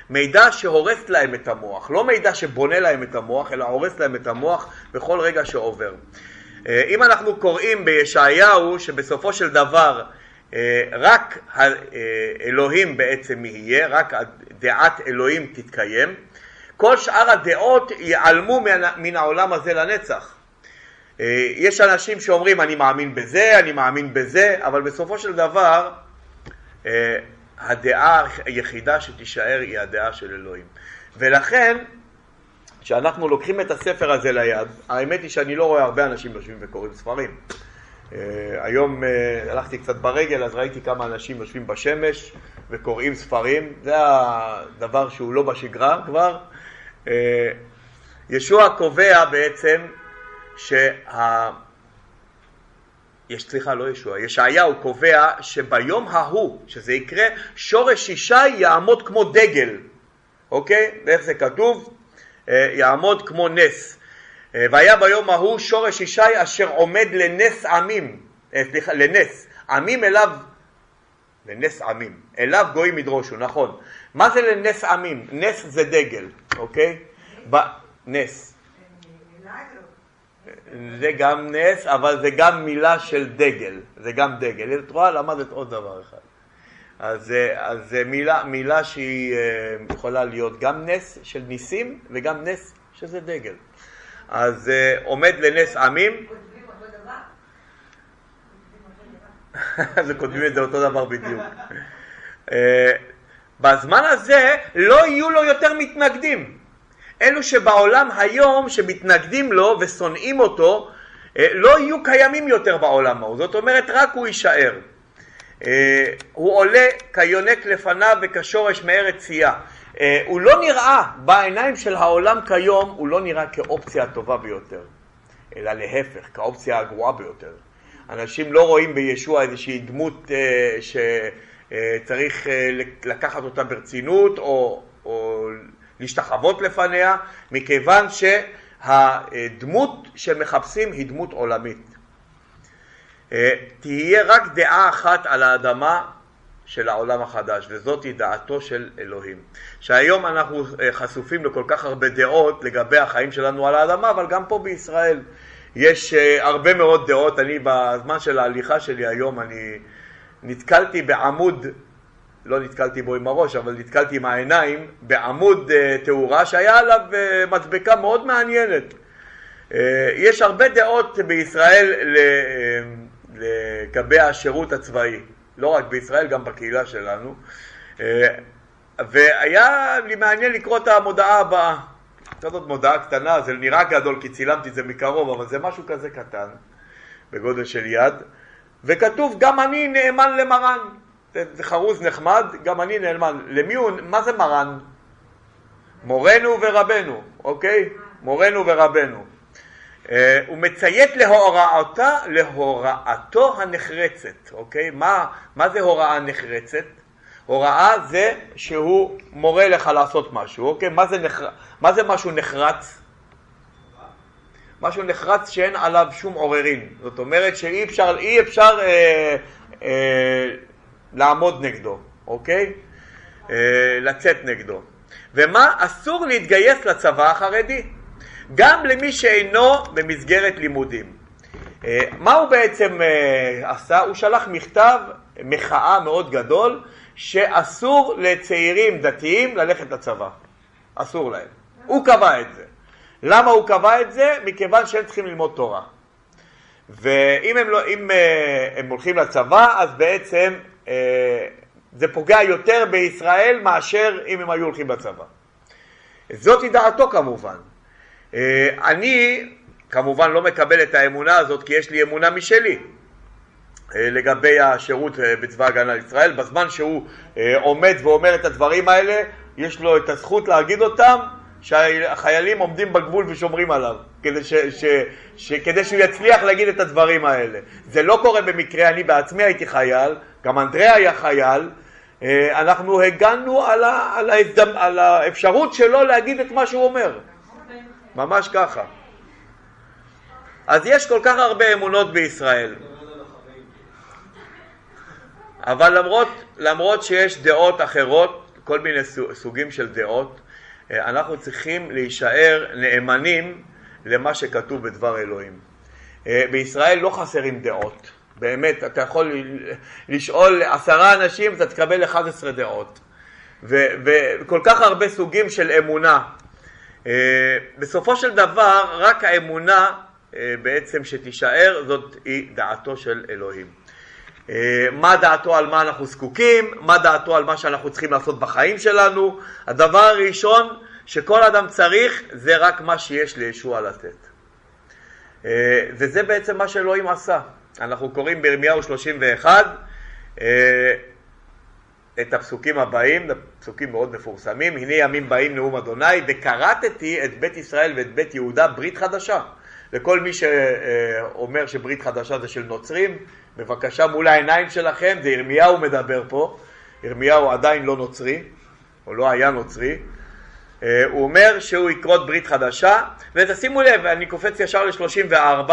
מידע שהורס להם את המוח, לא מידע שבונה להם את המוח, אלא הורס להם את המוח בכל רגע שעובר. אה, אם אנחנו קוראים בישעיהו שבסופו של דבר אה, רק האלוהים בעצם יהיה, רק דעת אלוהים תתקיים, כל שאר הדעות ייעלמו מן העולם הזה לנצח. אה, יש אנשים שאומרים אני מאמין בזה, אני מאמין בזה, אבל בסופו של דבר אה, הדעה היחידה שתישאר היא הדעה של אלוהים. ולכן, כשאנחנו לוקחים את הספר הזה ליד, האמת היא שאני לא רואה הרבה אנשים יושבים וקוראים ספרים. אה, היום הלכתי קצת ברגל, אז ראיתי כמה אנשים יושבים בשמש וקוראים ספרים, זה הדבר שהוא לא בשגרה כבר. ישוע קובע בעצם שה... יש, סליחה, לא ישוע, ישעיהו קובע שביום ההוא, שזה יקרה, שורש ישי יעמוד כמו דגל, אוקיי? ואיך זה כתוב? אה, יעמוד כמו נס. אה, והיה ביום ההוא שורש ישי אשר עומד לנס עמים, אה, סליחה, לנס, עמים אליו, לנס עמים, אליו גויים ידרושו, נכון. מה זה לנס עמים? נס זה דגל, אוקיי? ב... נס. זה גם נס, אבל זה גם מילה של דגל, זה גם דגל. את רואה, למדת עוד דבר אחד. אז, אה, אז מילה, מילה שהיא אה, יכולה להיות גם נס של ניסים וגם נס שזה דגל. אז אה, עומד לנס עמים? [LAUGHS] אז כותבים את זה אותו דבר בדיוק. בזמן הזה לא יהיו לו יותר מתנגדים. אלו שבעולם היום שמתנגדים לו ושונאים אותו, אה, לא יהיו קיימים יותר בעולם ההוא. זאת אומרת, רק הוא יישאר. אה, הוא עולה כיונק לפניו וכשורש מארץ צייה. אה, הוא לא נראה בעיניים של העולם כיום, הוא לא נראה כאופציה הטובה ביותר, אלא להפך, כאופציה הגרועה ביותר. אנשים לא רואים בישוע איזושהי דמות שצריך לקחת אותה ברצינות או, או להשתחוות לפניה, מכיוון שהדמות שמחפשים היא דמות עולמית. אה, תהיה רק דעה אחת על האדמה של העולם החדש, וזאת היא דעתו של אלוהים. שהיום אנחנו אה, חשופים לכל כך הרבה דעות לגבי החיים שלנו על האדמה, אבל גם פה בישראל יש אה, הרבה מאוד דעות. אני בזמן של ההליכה שלי היום, אני נתקלתי בעמוד, לא נתקלתי בו עם הראש, אבל נתקלתי עם העיניים, בעמוד אה, תאורה שהיה עליו אה, מדבקה מאוד מעניינת. אה, יש הרבה דעות בישראל לגבי השירות הצבאי, לא רק בישראל, גם בקהילה שלנו. והיה לי מעניין לקרוא את המודעה הבאה. זאת מודעה קטנה, זה נראה גדול כי צילמתי את זה מקרוב, אבל זה משהו כזה קטן, בגודל של יד, וכתוב גם אני נאמן למרן. זה חרוז נחמד, גם אני נאמן. למי הוא, מה זה מרן? מורנו ורבנו, אוקיי? מורנו ורבנו. Uh, הוא מציית להוראתה, להוראתו הנחרצת, אוקיי? מה, מה זה הוראה נחרצת? הוראה זה שהוא מורה לך לעשות משהו, אוקיי? מה זה, נחר... מה זה משהו נחרץ? משהו נחרץ שאין עליו שום עוררין. זאת אומרת שאי אפשר, אי אפשר אה, אה, לעמוד נגדו, אוקיי? אה, לצאת נגדו. ומה? אסור להתגייס לצבא החרדי, גם למי שאינו במסגרת לימודים. אה, מה הוא בעצם אה, עשה? הוא שלח מכתב מחאה מאוד גדול שאסור לצעירים דתיים ללכת לצבא. אסור להם. הוא קבע את זה. למה הוא קבע את זה? מכיוון שהם צריכים ללמוד תורה. ואם הם, לא, הם הולכים לצבא, אז בעצם זה פוגע יותר בישראל מאשר אם הם היו הולכים לצבא. זאתי דעתו כמובן. Uh, אני כמובן לא מקבל את האמונה הזאת כי יש לי אמונה משלי. לגבי השירות בצבא הגנה לישראל, בזמן שהוא עומד ואומר את הדברים האלה, יש לו את הזכות להגיד אותם, שהחיילים עומדים בגבול ושומרים עליו, כדי, ש, ש, ש, כדי שהוא יצליח להגיד את הדברים האלה. זה לא קורה במקרה, אני בעצמי הייתי חייל, גם אנדרי היה חייל, אה, אנחנו הגנו על, ה, על, ההזדמ, על האפשרות שלו להגיד את מה שהוא אומר, ממש ככה. אז יש כל כך הרבה אמונות בישראל. אבל למרות, למרות שיש דעות אחרות, כל מיני סוגים של דעות, אנחנו צריכים להישאר נאמנים למה שכתוב בדבר אלוהים. אה, בישראל לא חסרים דעות, באמת, אתה יכול לשאול עשרה אנשים, אתה תקבל 11 דעות. וכל כך הרבה סוגים של אמונה. אה, בסופו של דבר, רק האמונה בעצם שתישאר, זאת היא דעתו של אלוהים. אה, מה דעתו על מה אנחנו זקוקים, מה דעתו על מה שאנחנו צריכים לעשות בחיים שלנו. הדבר הראשון שכל אדם צריך זה רק מה שיש לישוע לתת. אה, וזה בעצם מה שאלוהים עשה. אנחנו קוראים בירמיהו 31 אה, את הפסוקים הבאים, פסוקים מאוד מפורסמים, הנה ימים באים נאום אדוני, וכרתתי את בית ישראל ואת בית יהודה ברית חדשה. לכל מי שאומר שברית חדשה זה של נוצרים, בבקשה מול העיניים שלכם, זה ירמיהו מדבר פה, ירמיהו עדיין לא נוצרי, או לא היה נוצרי, אה, הוא אומר שהוא יכרות ברית חדשה, ותשימו לב, אני קופץ ישר ל-34,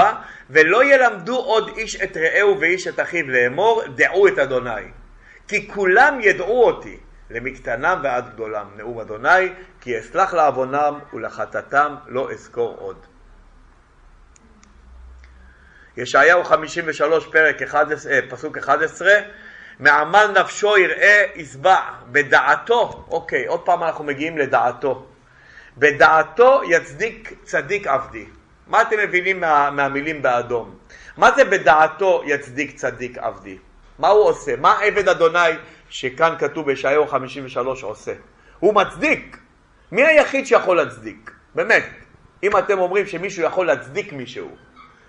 ולא ילמדו עוד איש את רעהו ואיש את אחיו לאמור, דעו את אדוני. כי כולם ידעו אותי, למקטנם ועד גדולם, נאום אדוני, כי אסלח לעוונם ולחטאתם לא אזכור עוד. ישעיהו 53 פרק 11, אה, פסוק 11 מעמל נפשו יראה ישבע בדעתו, אוקיי, עוד פעם אנחנו מגיעים לדעתו. בדעתו יצדיק צדיק עבדי. מה אתם מבינים מה, מהמילים באדום? מה זה בדעתו יצדיק צדיק עבדי? מה הוא עושה? מה עבד אדוני שכאן כתוב בישעיהו 53 עושה? הוא מצדיק. מי היחיד שיכול להצדיק? באמת. אם אתם אומרים שמישהו יכול להצדיק מישהו,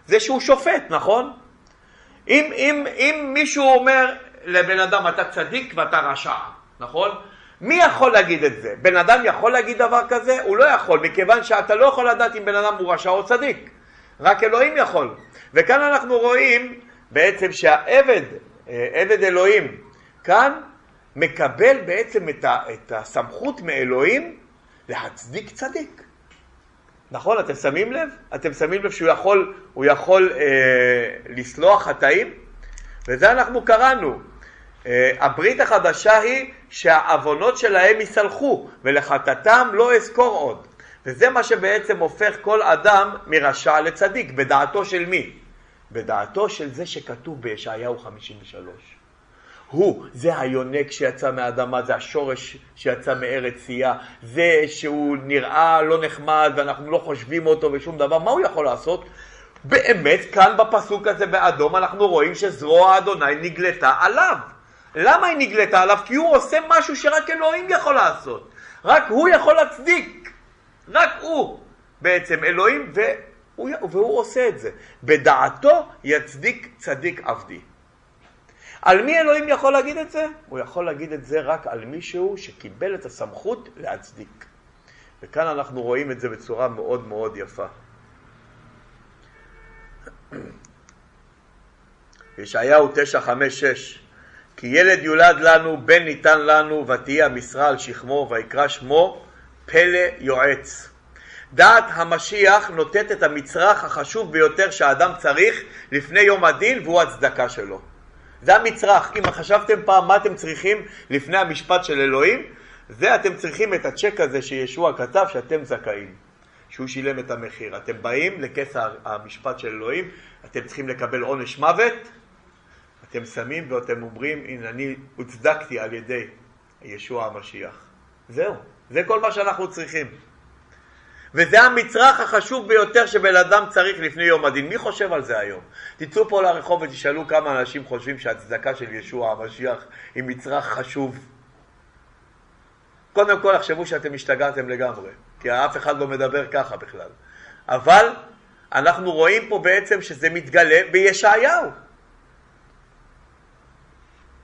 זה שהוא שופט, נכון? אם, אם, אם מישהו אומר לבן אדם אתה צדיק ואתה רשע, נכון? מי יכול להגיד את זה? בן אדם יכול להגיד דבר כזה? הוא לא יכול, מכיוון שאתה לא יכול לדעת אם בן אדם הוא רשע או צדיק. רק אלוהים יכול. וכאן אנחנו רואים בעצם שהעבד, אה, עבד אלוהים, כאן מקבל בעצם את, הסמכות מאלוהים להצדיק צדיק. נכון? אתם שמים לב? אתם שמים לב שהוא יכול, הוא יכול אה, לסלוח חטאים? וזה אנחנו קראנו. אה, הברית החדשה היא שהעוונות שלהם ייסלחו, ולחטאתם לא אזכור עוד. וזה מה שבעצם הופך כל אדם מרשע לצדיק, בדעתו של מי? בדעתו של זה שכתוב בישעיהו 53. הוא, זה היונק שיצא מהאדמה, זה השורש שיצא מארץ צייה, זה שהוא נראה לא נחמד ואנחנו לא חושבים אותו ושום דבר, מה הוא יכול לעשות? באמת כאן בפסוק הזה באדום אנחנו רואים שזרוע אדוני נגלתה עליו. למה היא נגלתה עליו? כי הוא עושה משהו שרק אלוהים יכול לעשות. רק הוא יכול להצדיק. רק הוא בעצם אלוהים, והוא, והוא עושה את זה. בדעתו יצדיק צדיק עבדי. על מי אלוהים יכול להגיד את זה? הוא יכול להגיד את זה רק על מישהו שקיבל את הסמכות להצדיק. וכאן אנחנו רואים את זה בצורה מאוד מאוד יפה. ישעיהו 9:5-6 כי ילד יולד לנו, בן ניתן לנו, ותהיה המשרה על שכמו, ויקרא שמו פלא יועץ. דעת המשיח נותנת את המצרך החשוב ביותר שהאדם צריך לפני יום הדין, והוא הצדקה שלו. זה המצרך. אם חשבתם פעם מה אתם צריכים לפני המשפט של אלוהים, זה אתם צריכים את הצ'ק הזה שישוע כתב שאתם זכאים, שהוא שילם את המחיר. אתם באים לכס המשפט של אלוהים, אתם צריכים לקבל עונש מוות, אתם שמים ואתם אומרים, הנה אני הוצדקתי על ידי ישוע המשיח. זהו, זה כל מה שאנחנו צריכים. וזה המצרך החשוב ביותר שבן אדם צריך לפני יום הדין. מי חושב על זה היום? תצאו פה לרחוב ותשאלו כמה אנשים חושבים שהצדקה של ישוע המשיח היא מצרך חשוב. קודם כל יחשבו שאתם השתגעתם לגמרי, כי אף אחד לא מדבר ככה בכלל. אבל אנחנו רואים פה בעצם שזה מתגלה בישעיהו.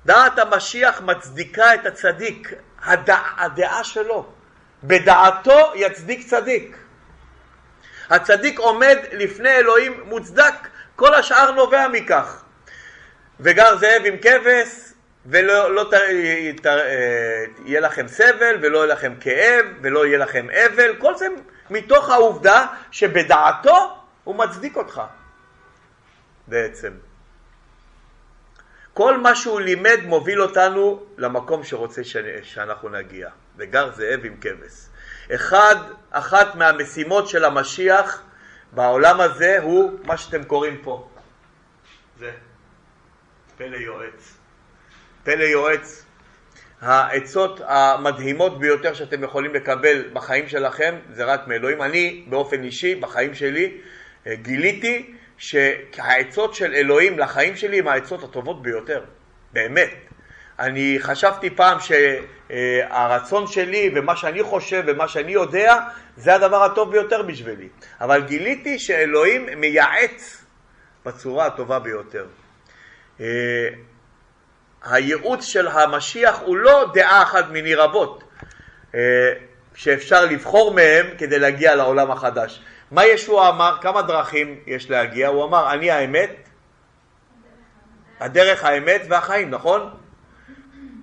דעת המשיח מצדיקה את הצדיק, הדע, הדעה שלו. בדעתו יצדיק צדיק. הצדיק עומד לפני אלוהים מוצדק, כל השאר נובע מכך. וגר זאב עם כבש, ולא לא ת, ת, יהיה לכם סבל, ולא יהיה לכם כאב, ולא יהיה לכם אבל, כל זה מתוך העובדה שבדעתו הוא מצדיק אותך, בעצם. כל מה שהוא לימד מוביל אותנו למקום שרוצה שאנחנו נגיע, וגר זאב עם כבש. אחד, אחת מהמשימות של המשיח בעולם הזה הוא מה שאתם קוראים פה. זה פלא יועץ. פלא יועץ. העצות המדהימות ביותר שאתם יכולים לקבל בחיים שלכם זה רק מאלוהים. אני באופן אישי, בחיים שלי, גיליתי שהעצות של אלוהים לחיים שלי הן העצות הטובות ביותר, באמת. אני חשבתי פעם שהרצון שלי ומה שאני חושב ומה שאני יודע זה הדבר הטוב ביותר בשבילי, אבל גיליתי שאלוהים מייעץ בצורה הטובה ביותר. אה, הייעוץ של המשיח הוא לא דעה אחת מיני רבות אה, שאפשר לבחור מהם כדי להגיע לעולם החדש. מה ישוע אמר? כמה דרכים יש להגיע? הוא אמר, אני האמת, הדרך האמת והחיים, נכון?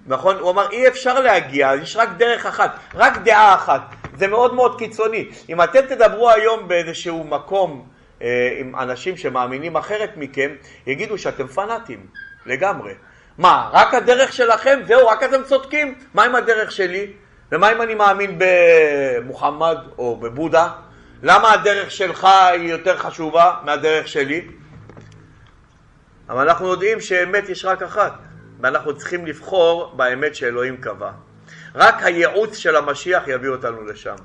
נכון? הוא אמר, אי אפשר להגיע, יש רק דרך אחת, רק דעה אחת. זה מאוד מאוד קיצוני. אם אתם תדברו היום באיזשהו מקום אה, עם אנשים שמאמינים אחרת מכם, יגידו שאתם פנאטים, לגמרי. מה, רק הדרך שלכם? זהו, רק אתם צודקים? מה עם הדרך שלי? ומה אם אני מאמין במוחמד או בבודה? למה הדרך שלך היא יותר חשובה מהדרך שלי? אבל אנחנו יודעים שאמת יש רק אחת, ואנחנו צריכים לבחור באמת שאלוהים קבע. רק הייעוץ של המשיח יביא אותנו לשם.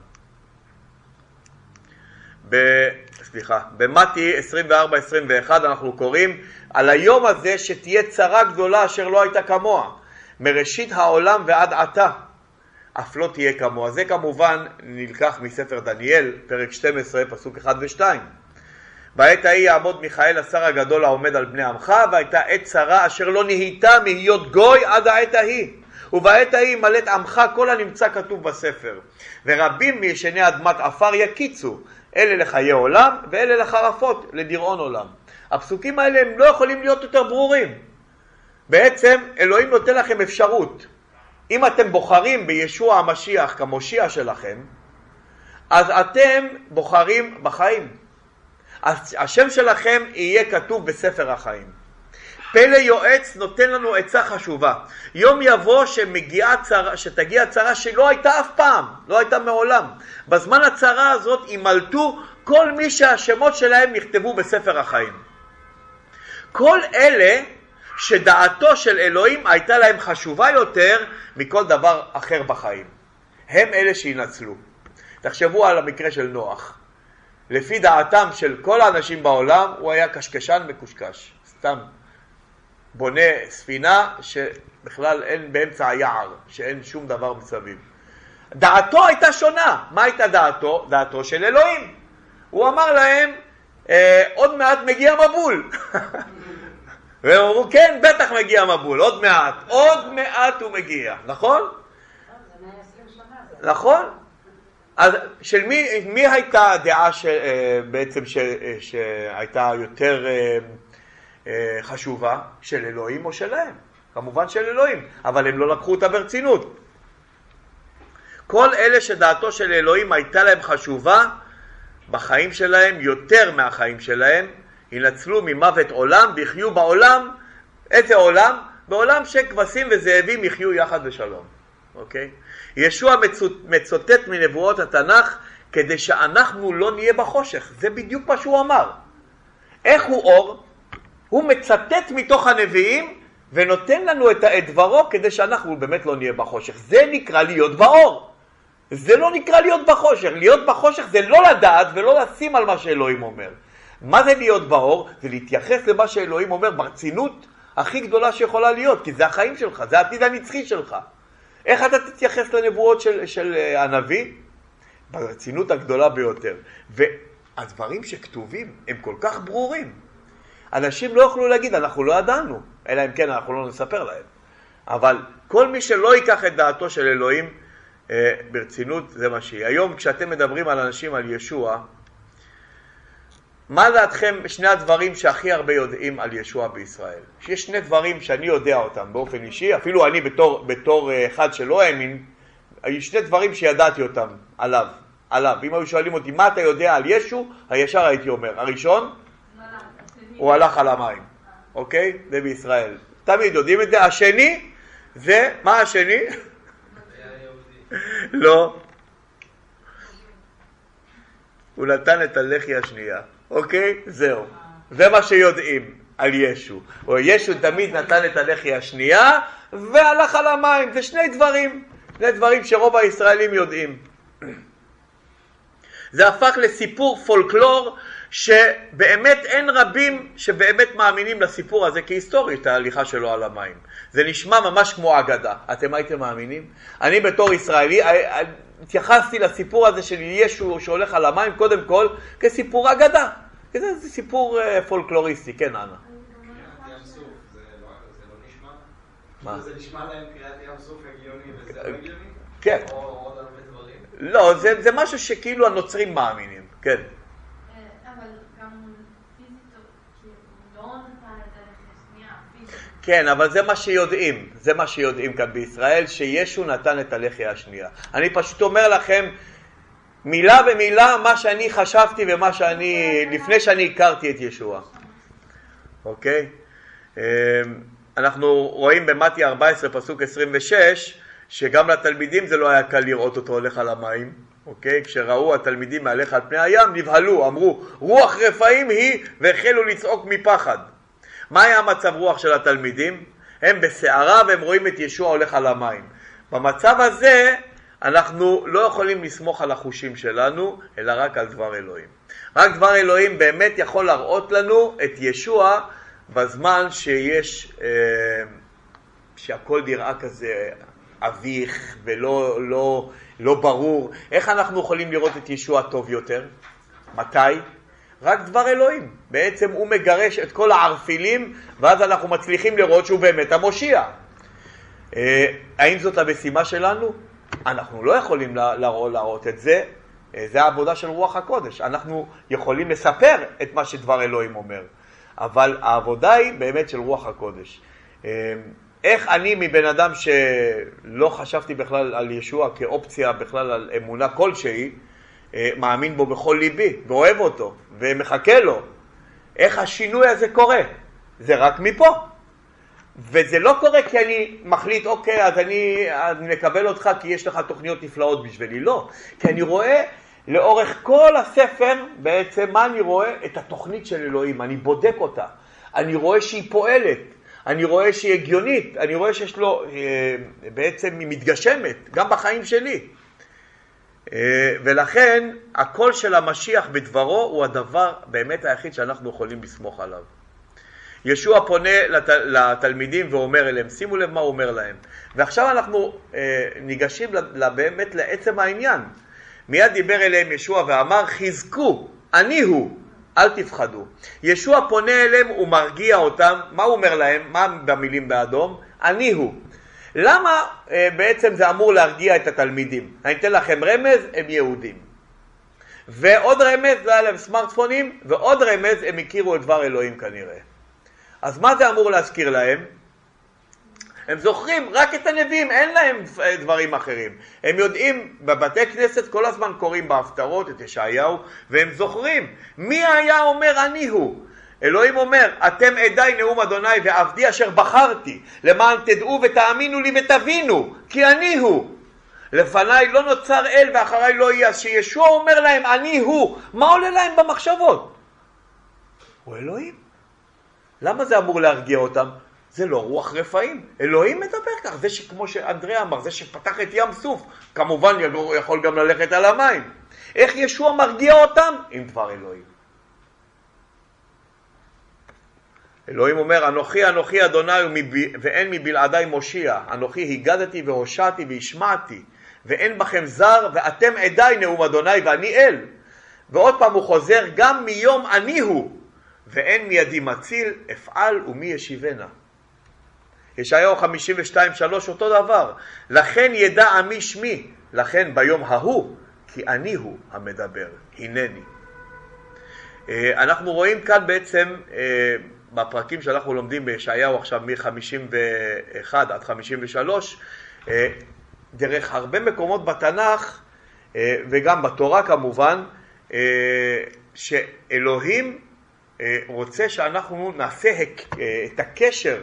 ב... סליחה, במתי 24-21 אנחנו קוראים על היום הזה שתהיה צרה גדולה אשר לא הייתה כמוה, מראשית העולם ועד עתה. אף לא תהיה כמוה. זה כמובן נלקח מספר דניאל, פרק 12, פסוק 1 ו-2. בעת ההיא יעמוד מיכאל השר הגדול העומד על בני עמך, והייתה עת צרה אשר לא נהייתה מהיות גוי עד העת ההיא. ובעת ההיא ימלט עמך כל הנמצא כתוב בספר. ורבים מישני אדמת עפר יקיצו, אלה לחיי עולם ואלה לחרפות, לדיראון עולם. הפסוקים האלה הם לא יכולים להיות יותר ברורים. בעצם אלוהים נותן לכם אפשרות. אם אתם בוחרים בישוע המשיח כמושיע שלכם, אז אתם בוחרים בחיים. השם שלכם יהיה כתוב בספר החיים. פלא יועץ נותן לנו עצה חשובה. יום יבוא שמגיעה צרה, שתגיע צרה שלא הייתה אף פעם, לא הייתה מעולם. בזמן הצרה הזאת ימלטו כל מי שהשמות שלהם נכתבו בספר החיים. כל אלה שדעתו של אלוהים הייתה להם חשובה יותר מכל דבר אחר בחיים. הם אלה שינצלו. תחשבו על המקרה של נוח. לפי דעתם של כל האנשים בעולם, הוא היה קשקשן מקושקש. סתם בונה ספינה שבכלל אין באמצע היער, שאין שום דבר מסביב. דעתו הייתה שונה. מה הייתה דעתו? דעתו של אלוהים. הוא אמר להם, אה, עוד מעט מגיע מבול. [LAUGHS] והם אמרו, כן, בטח מגיע מבול, עוד מעט, עוד מעט הוא מגיע, נכון? נכון. אז של מי, מי הייתה הדעה ש, אה, בעצם ש, אה, שהייתה יותר אה, חשובה? של אלוהים או שלהם? כמובן של אלוהים, אבל הם לא לקחו אותה ברצינות. כל אלה שדעתו של אלוהים הייתה להם חשובה בחיים שלהם יותר מהחיים שלהם, ינצלו ממוות עולם ויחיו בעולם, איזה עולם? בעולם שכבשים וזאבים יחיו יחד בשלום, אוקיי? ישוע מצוטט מנבואות התנ"ך כדי שאנחנו לא נהיה בחושך, זה בדיוק מה שהוא אמר. איך הוא אור? הוא מצטט מתוך הנביאים ונותן לנו את, את דברו כדי שאנחנו באמת לא נהיה בחושך. זה נקרא להיות באור. זה לא נקרא להיות בחושך. להיות בחושך זה לא לדעת ולא לשים על מה שאלוהים אומר. מה זה להיות באור? זה להתייחס למה שאלוהים אומר ברצינות הכי גדולה שיכולה להיות, כי זה החיים שלך, זה העתיד הנצחי שלך. איך אתה תתייחס לנבואות של, של אה, הנביא? ברצינות הגדולה ביותר. והדברים שכתובים הם כל כך ברורים. אנשים לא יוכלו להגיד, אנחנו לא ידענו, אלא אם כן אנחנו לא נספר להם. אבל כל מי שלא ייקח את דעתו של אלוהים אה, ברצינות, זה מה שיהיה. היום כשאתם מדברים על אנשים, על ישוע, מה דעתכם שני הדברים שהכי הרבה יודעים על ישוע בישראל? שיש שני דברים שאני יודע אותם באופן אישי, אפילו אני בתור, בתור אה, אחד שלא האמין, היו שני דברים שידעתי אותם עליו, עליו. אם היו שואלים אותי מה אתה יודע על ישו, הישר הייתי אומר. הראשון, הוא הלך על המים, אוקיי? זה בישראל. תמיד יודעים את זה. השני, זה, מה השני? [LAUGHS] לא. הוא נתן את הלחי השנייה. אוקיי? זהו. זה מה שיודעים על ישו. או ישו תמיד נתן את הלחי השנייה והלך על המים. זה שני דברים. שני דברים שרוב הישראלים יודעים. זה הפך לסיפור פולקלור שבאמת אין רבים שבאמת מאמינים לסיפור הזה כהיסטורית, ההליכה שלו על המים. זה נשמע ממש כמו אגדה. אתם הייתם מאמינים? אני בתור ישראלי אה, אה, התייחסתי לסיפור הזה של ישו שהולך על המים קודם כל כסיפור אגדה. זה, זה סיפור אה, פולקלוריסטי, כן, אנה. מה? זה נשמע להם קריאת ים סוף הגיוני וזה לא הגיוני? כן. או עוד הרבה דברים? לא, זה, זה משהו שכאילו הנוצרים מאמינים, כן. אה, אבל גם פיזית, כאילו, לא נתן את זה לשנייה, פיזית. כן, אבל זה מה שיודעים, זה מה שיודעים כאן בישראל, שישו נתן את הלחי השנייה. אני פשוט אומר לכם, מילה במילה מה שאני חשבתי ומה שאני, לפני שאני הכרתי את ישוע, אוקיי? אמ, אנחנו רואים במתי 14 פסוק 26 שגם לתלמידים זה לא היה קל לראות אותו הולך על המים, אוקיי? כשראו התלמידים מהלך על פני הים נבהלו, אמרו רוח רפאים היא והחלו לצעוק מפחד. מה היה המצב רוח של התלמידים? הם בסערה והם רואים את ישוע הולך על המים. במצב הזה אנחנו לא יכולים לסמוך על החושים שלנו, אלא רק על דבר אלוהים. רק דבר אלוהים באמת יכול להראות לנו את ישוע בזמן שיש, אה, שהכל נראה כזה אביך ולא לא, לא ברור. איך אנחנו יכולים לראות את ישוע טוב יותר? מתי? רק דבר אלוהים. בעצם הוא מגרש את כל הערפילים, ואז אנחנו מצליחים לראות שהוא באמת המושיע. אה, האם זאת המשימה שלנו? אנחנו לא יכולים להראות, את זה, אה, זה העבודה של רוח הקודש. אנחנו יכולים לספר את מה שדבר אלוהים אומר, אבל העבודה היא באמת של רוח הקודש. אה, איך אני מבן אדם שלא חשבתי בכלל על ישוע כאופציה בכלל על אמונה כלשהי, מאמין בו בכל ליבי ואוהב אותו ומחכה לו, איך השינוי הזה קורה? זה רק מפה. וזה לא קורה כי אני מחליט, אוקיי, אז אני, אני מקבל אותך כי יש לך תוכניות נפלאות בשבילי. לא, כי אני רואה לאורך כל הספר בעצם מה אני רואה? את התוכנית של אלוהים, אני בודק אותה, אני רואה שהיא פועלת. אני רואה שהיא הגיונית, אני רואה שיש לו, אה, בעצם היא מתגשמת, גם בחיים שלי. אה, ולכן הקול של המשיח בדברו הוא הדבר באמת היחיד שאנחנו יכולים לסמוך עליו. ישוע פונה לת, לתלמידים ואומר אליהם, שימו לב מה הוא אומר להם. ועכשיו אנחנו אה, ניגשים באמת לעצם העניין. מיד דיבר אליהם ישוע ואמר, חזקו, אני הוא, אל תפחדו. ישוע פונה אליהם ומרגיע אותם, מה הוא אומר להם? מה במילים באדום? אני הוא. למה אה, בעצם זה אמור להרגיע את התלמידים? אני אתן לכם רמז, הם יהודים. ועוד רמז, לא היה להם סמארטפונים, ועוד רמז, הם הכירו את דבר אלוהים כנראה. אז מה זה אמור להזכיר להם? הם זוכרים רק את הנביאים, אין להם דברים אחרים. הם יודעים, בבתי כנסת כל הזמן קוראים בהפטרות את ישעיהו, והם זוכרים מי היה אומר אני הוא. אלוהים אומר, אתם עדיי נאום אדוני ועבדי אשר בחרתי, למען תדעו ותאמינו לי ותבינו, כי אני הוא. לפניי לא נוצר אל ואחריי לא יהיה. אז שישוע אומר להם, אני הוא, מה עולה להם במחשבות? הוא אלוהים. למה זה אמור להרגיע אותם? זה לא רוח רפאים. אלוהים מדבר כך, זה שכמו שאנדרי אמר, זה שפתח את ים סוף, כמובן יכול גם ללכת על המים. איך ישוע מרגיע אותם? עם דבר אלוהים. אלוהים אומר, אנוכי אנוכי אדוני ואין מבלעדיי מושיע, אנוכי הגדתי והושעתי והשמעתי, ואין בכם זר, ואתם עדיי נאום אדוני ואני אל. ועוד פעם הוא חוזר, גם מיום אני הוא, ואין מידי מציל, אפעל ומי ישיבנה. ישעיהו 52, 3 אותו דבר. לכן ידע עמי שמי, לכן ביום ההוא, כי אני הוא המדבר, הנני. אה, אנחנו רואים כאן בעצם, אה, בפרקים שאנחנו לומדים בישעיהו עכשיו מ-51 עד 53, אה, דרך הרבה מקומות בתנ"ך, וגם בתורה כמובן, שאלוהים רוצה שאנחנו נעשה את הקשר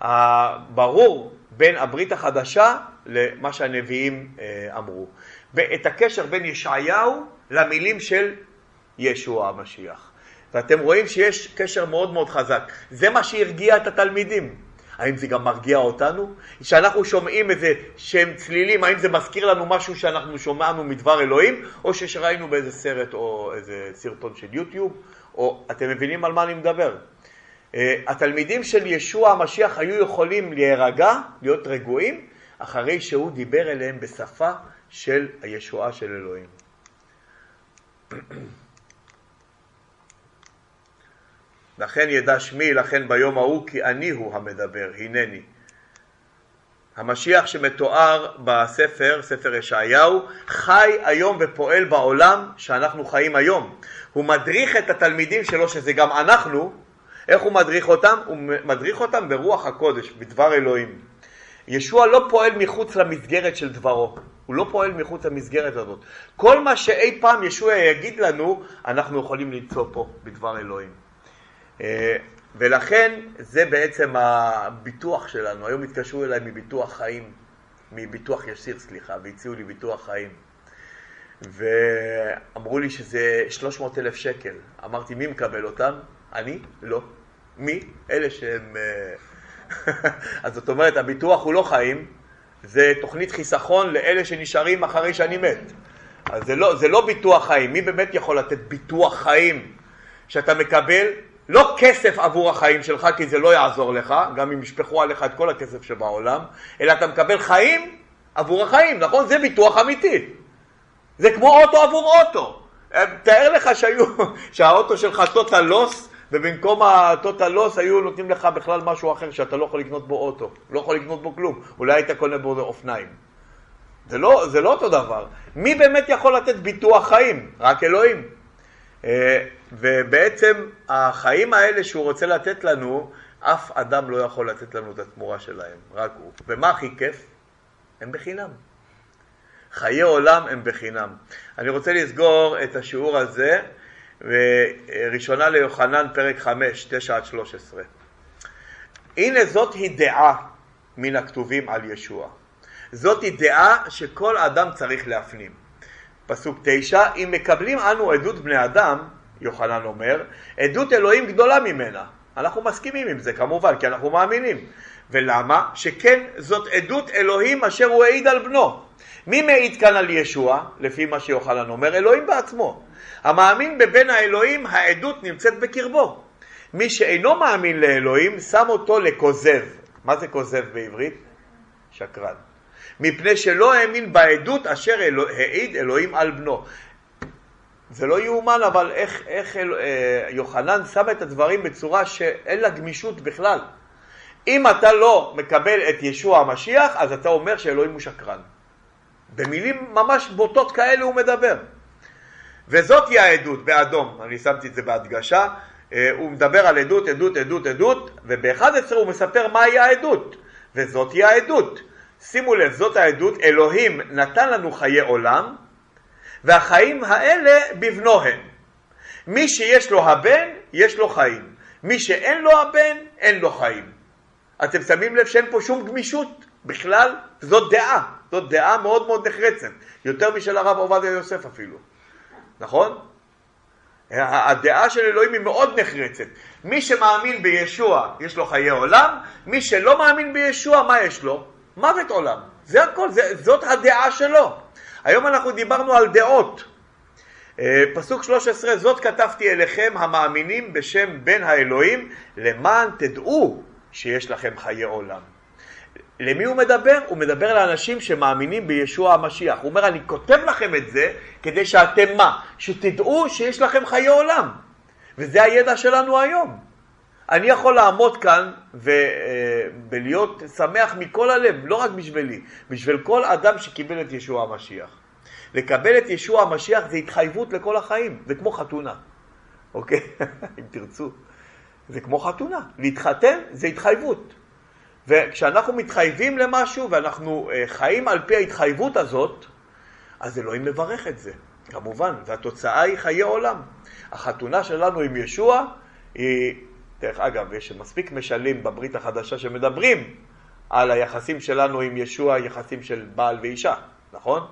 הברור בין הברית החדשה למה שהנביאים אה, אמרו. את הקשר בין ישעיהו למילים של ישוע המשיח. ואתם רואים שיש קשר מאוד מאוד חזק. זה מה שהרגיע את התלמידים. האם זה גם מרגיע אותנו? כשאנחנו שומעים איזה שהם צלילים, האם זה מזכיר לנו משהו שאנחנו שומענו מדבר אלוהים, או שראינו באיזה סרט או איזה סרטון של יוטיוב, או אתם מבינים על מה אני מדבר? אה, התלמידים של ישוע המשיח היו יכולים להירגע, להיות רגועים, אחרי שהוא דיבר אליהם בשפה של הישועה של אלוהים. לכן ידע שמי, לכן ביום ההוא, כי אני הוא המדבר, הנני. המשיח שמתואר בספר, ספר ישעיהו, חי היום ופועל בעולם שאנחנו חיים היום. הוא מדריך את התלמידים שלו, שזה גם אנחנו, איך הוא מדריך אותם? הוא מדריך אותם ברוח הקודש, בדבר אלוהים. ישוע לא פועל מחוץ למסגרת של דברו, הוא לא פועל מחוץ למסגרת הזאת. כל מה שאי פעם ישוע יגיד לנו, אנחנו יכולים למצוא פה, בדבר אלוהים. אה, ולכן זה בעצם הביטוח שלנו. היום התקשרו אליי מביטוח חיים, מביטוח ישיר, סליחה, והציעו לי ביטוח חיים. ואמרו לי שזה 300 אלף שקל. אמרתי, מי מקבל אותם? אני? לא. מי? אלה שהם... אה, [LAUGHS] אז זאת אומרת, הביטוח הוא לא חיים, זה תוכנית חיסכון לאלה שנשארים אחרי שאני מת. אז זה לא, זה לא ביטוח חיים. מי באמת יכול לתת ביטוח חיים שאתה מקבל לא כסף עבור החיים שלך, כי זה לא יעזור לך, גם אם ישפכו עליך את כל הכסף שבעולם, אלא אתה מקבל חיים עבור החיים, נכון? זה ביטוח אמיתי. זה כמו אוטו עבור אוטו. אה, תאר לך שהיו, [LAUGHS] שהאוטו שלך טוטל לוס, ובמקום הטוטל לוס היו נותנים לך בכלל משהו אחר שאתה לא יכול לקנות בו אוטו, לא יכול לקנות בו כלום, אולי היית קונה בו אופניים. זה לא, זה לא אותו דבר. מי באמת יכול לתת ביטוח חיים? רק אלוהים. ובעצם החיים האלה שהוא רוצה לתת לנו, אף אדם לא יכול לתת לנו את התמורה שלהם, רק הוא. ומה הכי כיף? הם בחינם. חיי עולם הם בחינם. אני רוצה לסגור את השיעור הזה וראשונה ליוחנן, פרק 5, 9 עד 13. הנה זאת היא דעה מן הכתובים על ישוע. זאת היא דעה שכל אדם צריך להפנים. פסוק 9, אם מקבלים אנו עדות בני אדם, יוחנן אומר, עדות אלוהים גדולה ממנה. אנחנו מסכימים עם זה כמובן, כי אנחנו מאמינים. ולמה? שכן זאת עדות אלוהים אשר הוא העיד על בנו. מי מעיד כאן על ישוע, לפי מה שיוחנן אומר? אלוהים בעצמו. המאמין בבן האלוהים, העדות נמצאת בקרבו. מי שאינו מאמין לאלוהים, שם אותו לכוזב. מה זה כוזב בעברית? שקרן. מפני שלא האמין בעדות אשר אלוה, העיד אלוהים על בנו. זה לא יאומן, אבל איך, איך אל, אה, יוחנן שם את הדברים בצורה שאין לה גמישות בכלל. אם אתה לא מקבל את ישוע המשיח, אז אתה אומר שאלוהים הוא שקרן. במילים ממש בוטות כאלה הוא מדבר. וזאת היא העדות, באדום, אני שמתי את זה בהדגשה, אה, הוא מדבר על עדות, עדות, עדות, עדות, וב-11 הוא מספר מהי העדות, וזאת היא העדות. שימו לב, זאת העדות, אלוהים נתן לנו חיי עולם, והחיים האלה בבנו הם. מי שיש לו הבן, יש לו חיים. מי שאין לו הבן, אין לו חיים. אתם שמים לב שאין פה שום גמישות בכלל? זאת דעה, זאת דעה מאוד מאוד נחרצת, יותר משל הרב עובדיה יוסף אפילו, נכון? הדעה של אלוהים היא מאוד נחרצת. מי שמאמין בישוע יש לו חיי עולם, מי שלא מאמין בישוע, מה יש לו? מוות עולם. זה הכל, זה, זאת הדעה שלו. היום אנחנו דיברנו על דעות. אה, פסוק 13, זאת כתבתי אליכם המאמינים בשם בן האלוהים, למען תדעו שיש לכם חיי עולם. למי הוא מדבר? הוא מדבר לאנשים שמאמינים בישוע המשיח. הוא אומר, אני כותב לכם את זה כדי שאתם מה? שתדעו שיש לכם חיי עולם. וזה הידע שלנו היום. אני יכול לעמוד כאן אה, ולהיות שמח מכל הלב, לא רק בשבילי, בשביל כל אדם שקיבל את ישוע המשיח. לקבל את ישוע המשיח זה התחייבות לכל החיים, זה כמו חתונה, אוקיי? [LAUGHS] אם תרצו. זה כמו חתונה. להתחתן זה התחייבות. וכשאנחנו מתחייבים למשהו ואנחנו אה, חיים על פי ההתחייבות הזאת, אז אלוהים מברך את זה, כמובן, והתוצאה היא חיי עולם. החתונה שלנו עם ישוע היא, דרך אגב, יש מספיק משלים בברית החדשה שמדברים על היחסים שלנו עם ישוע, יחסים של בעל ואישה, נכון?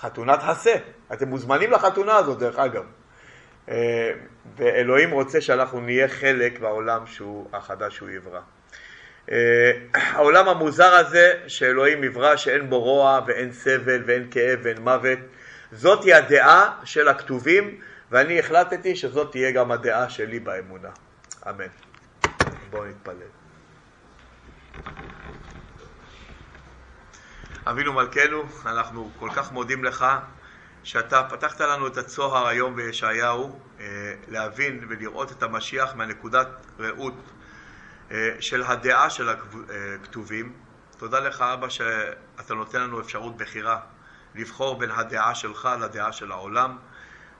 חתונת השה. אתם מוזמנים לחתונה הזאת, דרך אגב. אה, ואלוהים רוצה שאנחנו נהיה חלק בעולם שהוא החדש שהוא יברא. אה, העולם המוזר הזה שאלוהים יברא, שאין בו רוע ואין סבל ואין כאב ואין מוות, זאת היא הדעה של הכתובים, ואני החלטתי שזאת תהיה גם הדעה שלי באמונה. אמן. בואו נתפלל. אבינו מלכנו, אנחנו כל כך מודים לך שאתה פתחת לנו את הצוהר היום בישעיהו, אה, להבין ולראות את המשיח מהנקודת ראות אה, של הדעה של הכתובים. תודה לך, אבא, שאתה נותן לנו אפשרות בחירה לבחור בין הדעה שלך לדעה של העולם,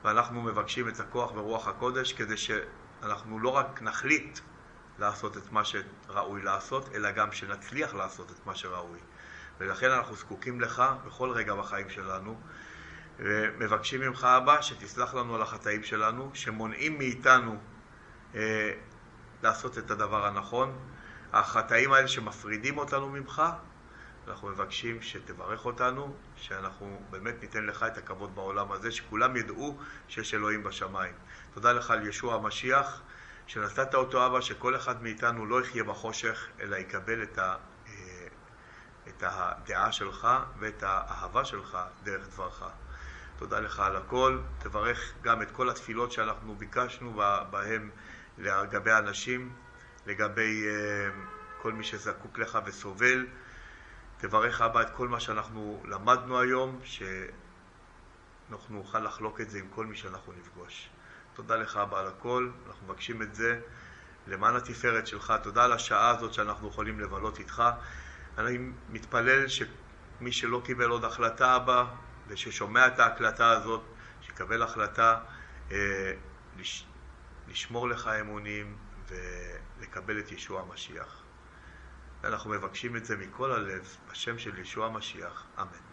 ואנחנו מבקשים את הכוח ורוח הקודש כדי שאנחנו לא רק נחליט לעשות את מה שראוי לעשות, אלא גם שנצליח לעשות את מה שראוי. ולכן אנחנו זקוקים לך בכל רגע בחיים שלנו. ומבקשים ממך, אבא, שתסלח לנו על החטאים שלנו, שמונעים מאיתנו אה, לעשות את הדבר הנכון. החטאים האלה שמפרידים אותנו ממך, אנחנו מבקשים שתברך אותנו, שאנחנו באמת ניתן לך את הכבוד בעולם הזה, שכולם ידעו שיש אלוהים בשמיים. תודה לך על ישוע המשיח, שנתת אותו, אבא, שכל אחד מאיתנו לא יחיה בחושך, אלא יקבל את, ה, אה, את הדעה שלך ואת האהבה שלך דרך דברך. תודה לך על הכל. תברך גם את כל התפילות שאנחנו ביקשנו בהם לגבי אנשים, לגבי uh, כל מי שזקוק לך וסובל. תברך אבא את כל מה שאנחנו למדנו היום, שאנחנו נוכל לחלוק את זה עם כל מי שאנחנו נפגוש. תודה לך אבא על הכל, אנחנו מבקשים את זה למען התפארת שלך. תודה על השעה הזאת שאנחנו יכולים לבלות איתך. אני מתפלל שמי שלא קיבל עוד החלטה אבא, וששומע את ההקלטה הזאת, שיקבל החלטה אה, לש, לשמור לך אמונים ולקבל את ישוע המשיח. ואנחנו מבקשים את זה מכל הלב, בשם של ישוע המשיח. אמן.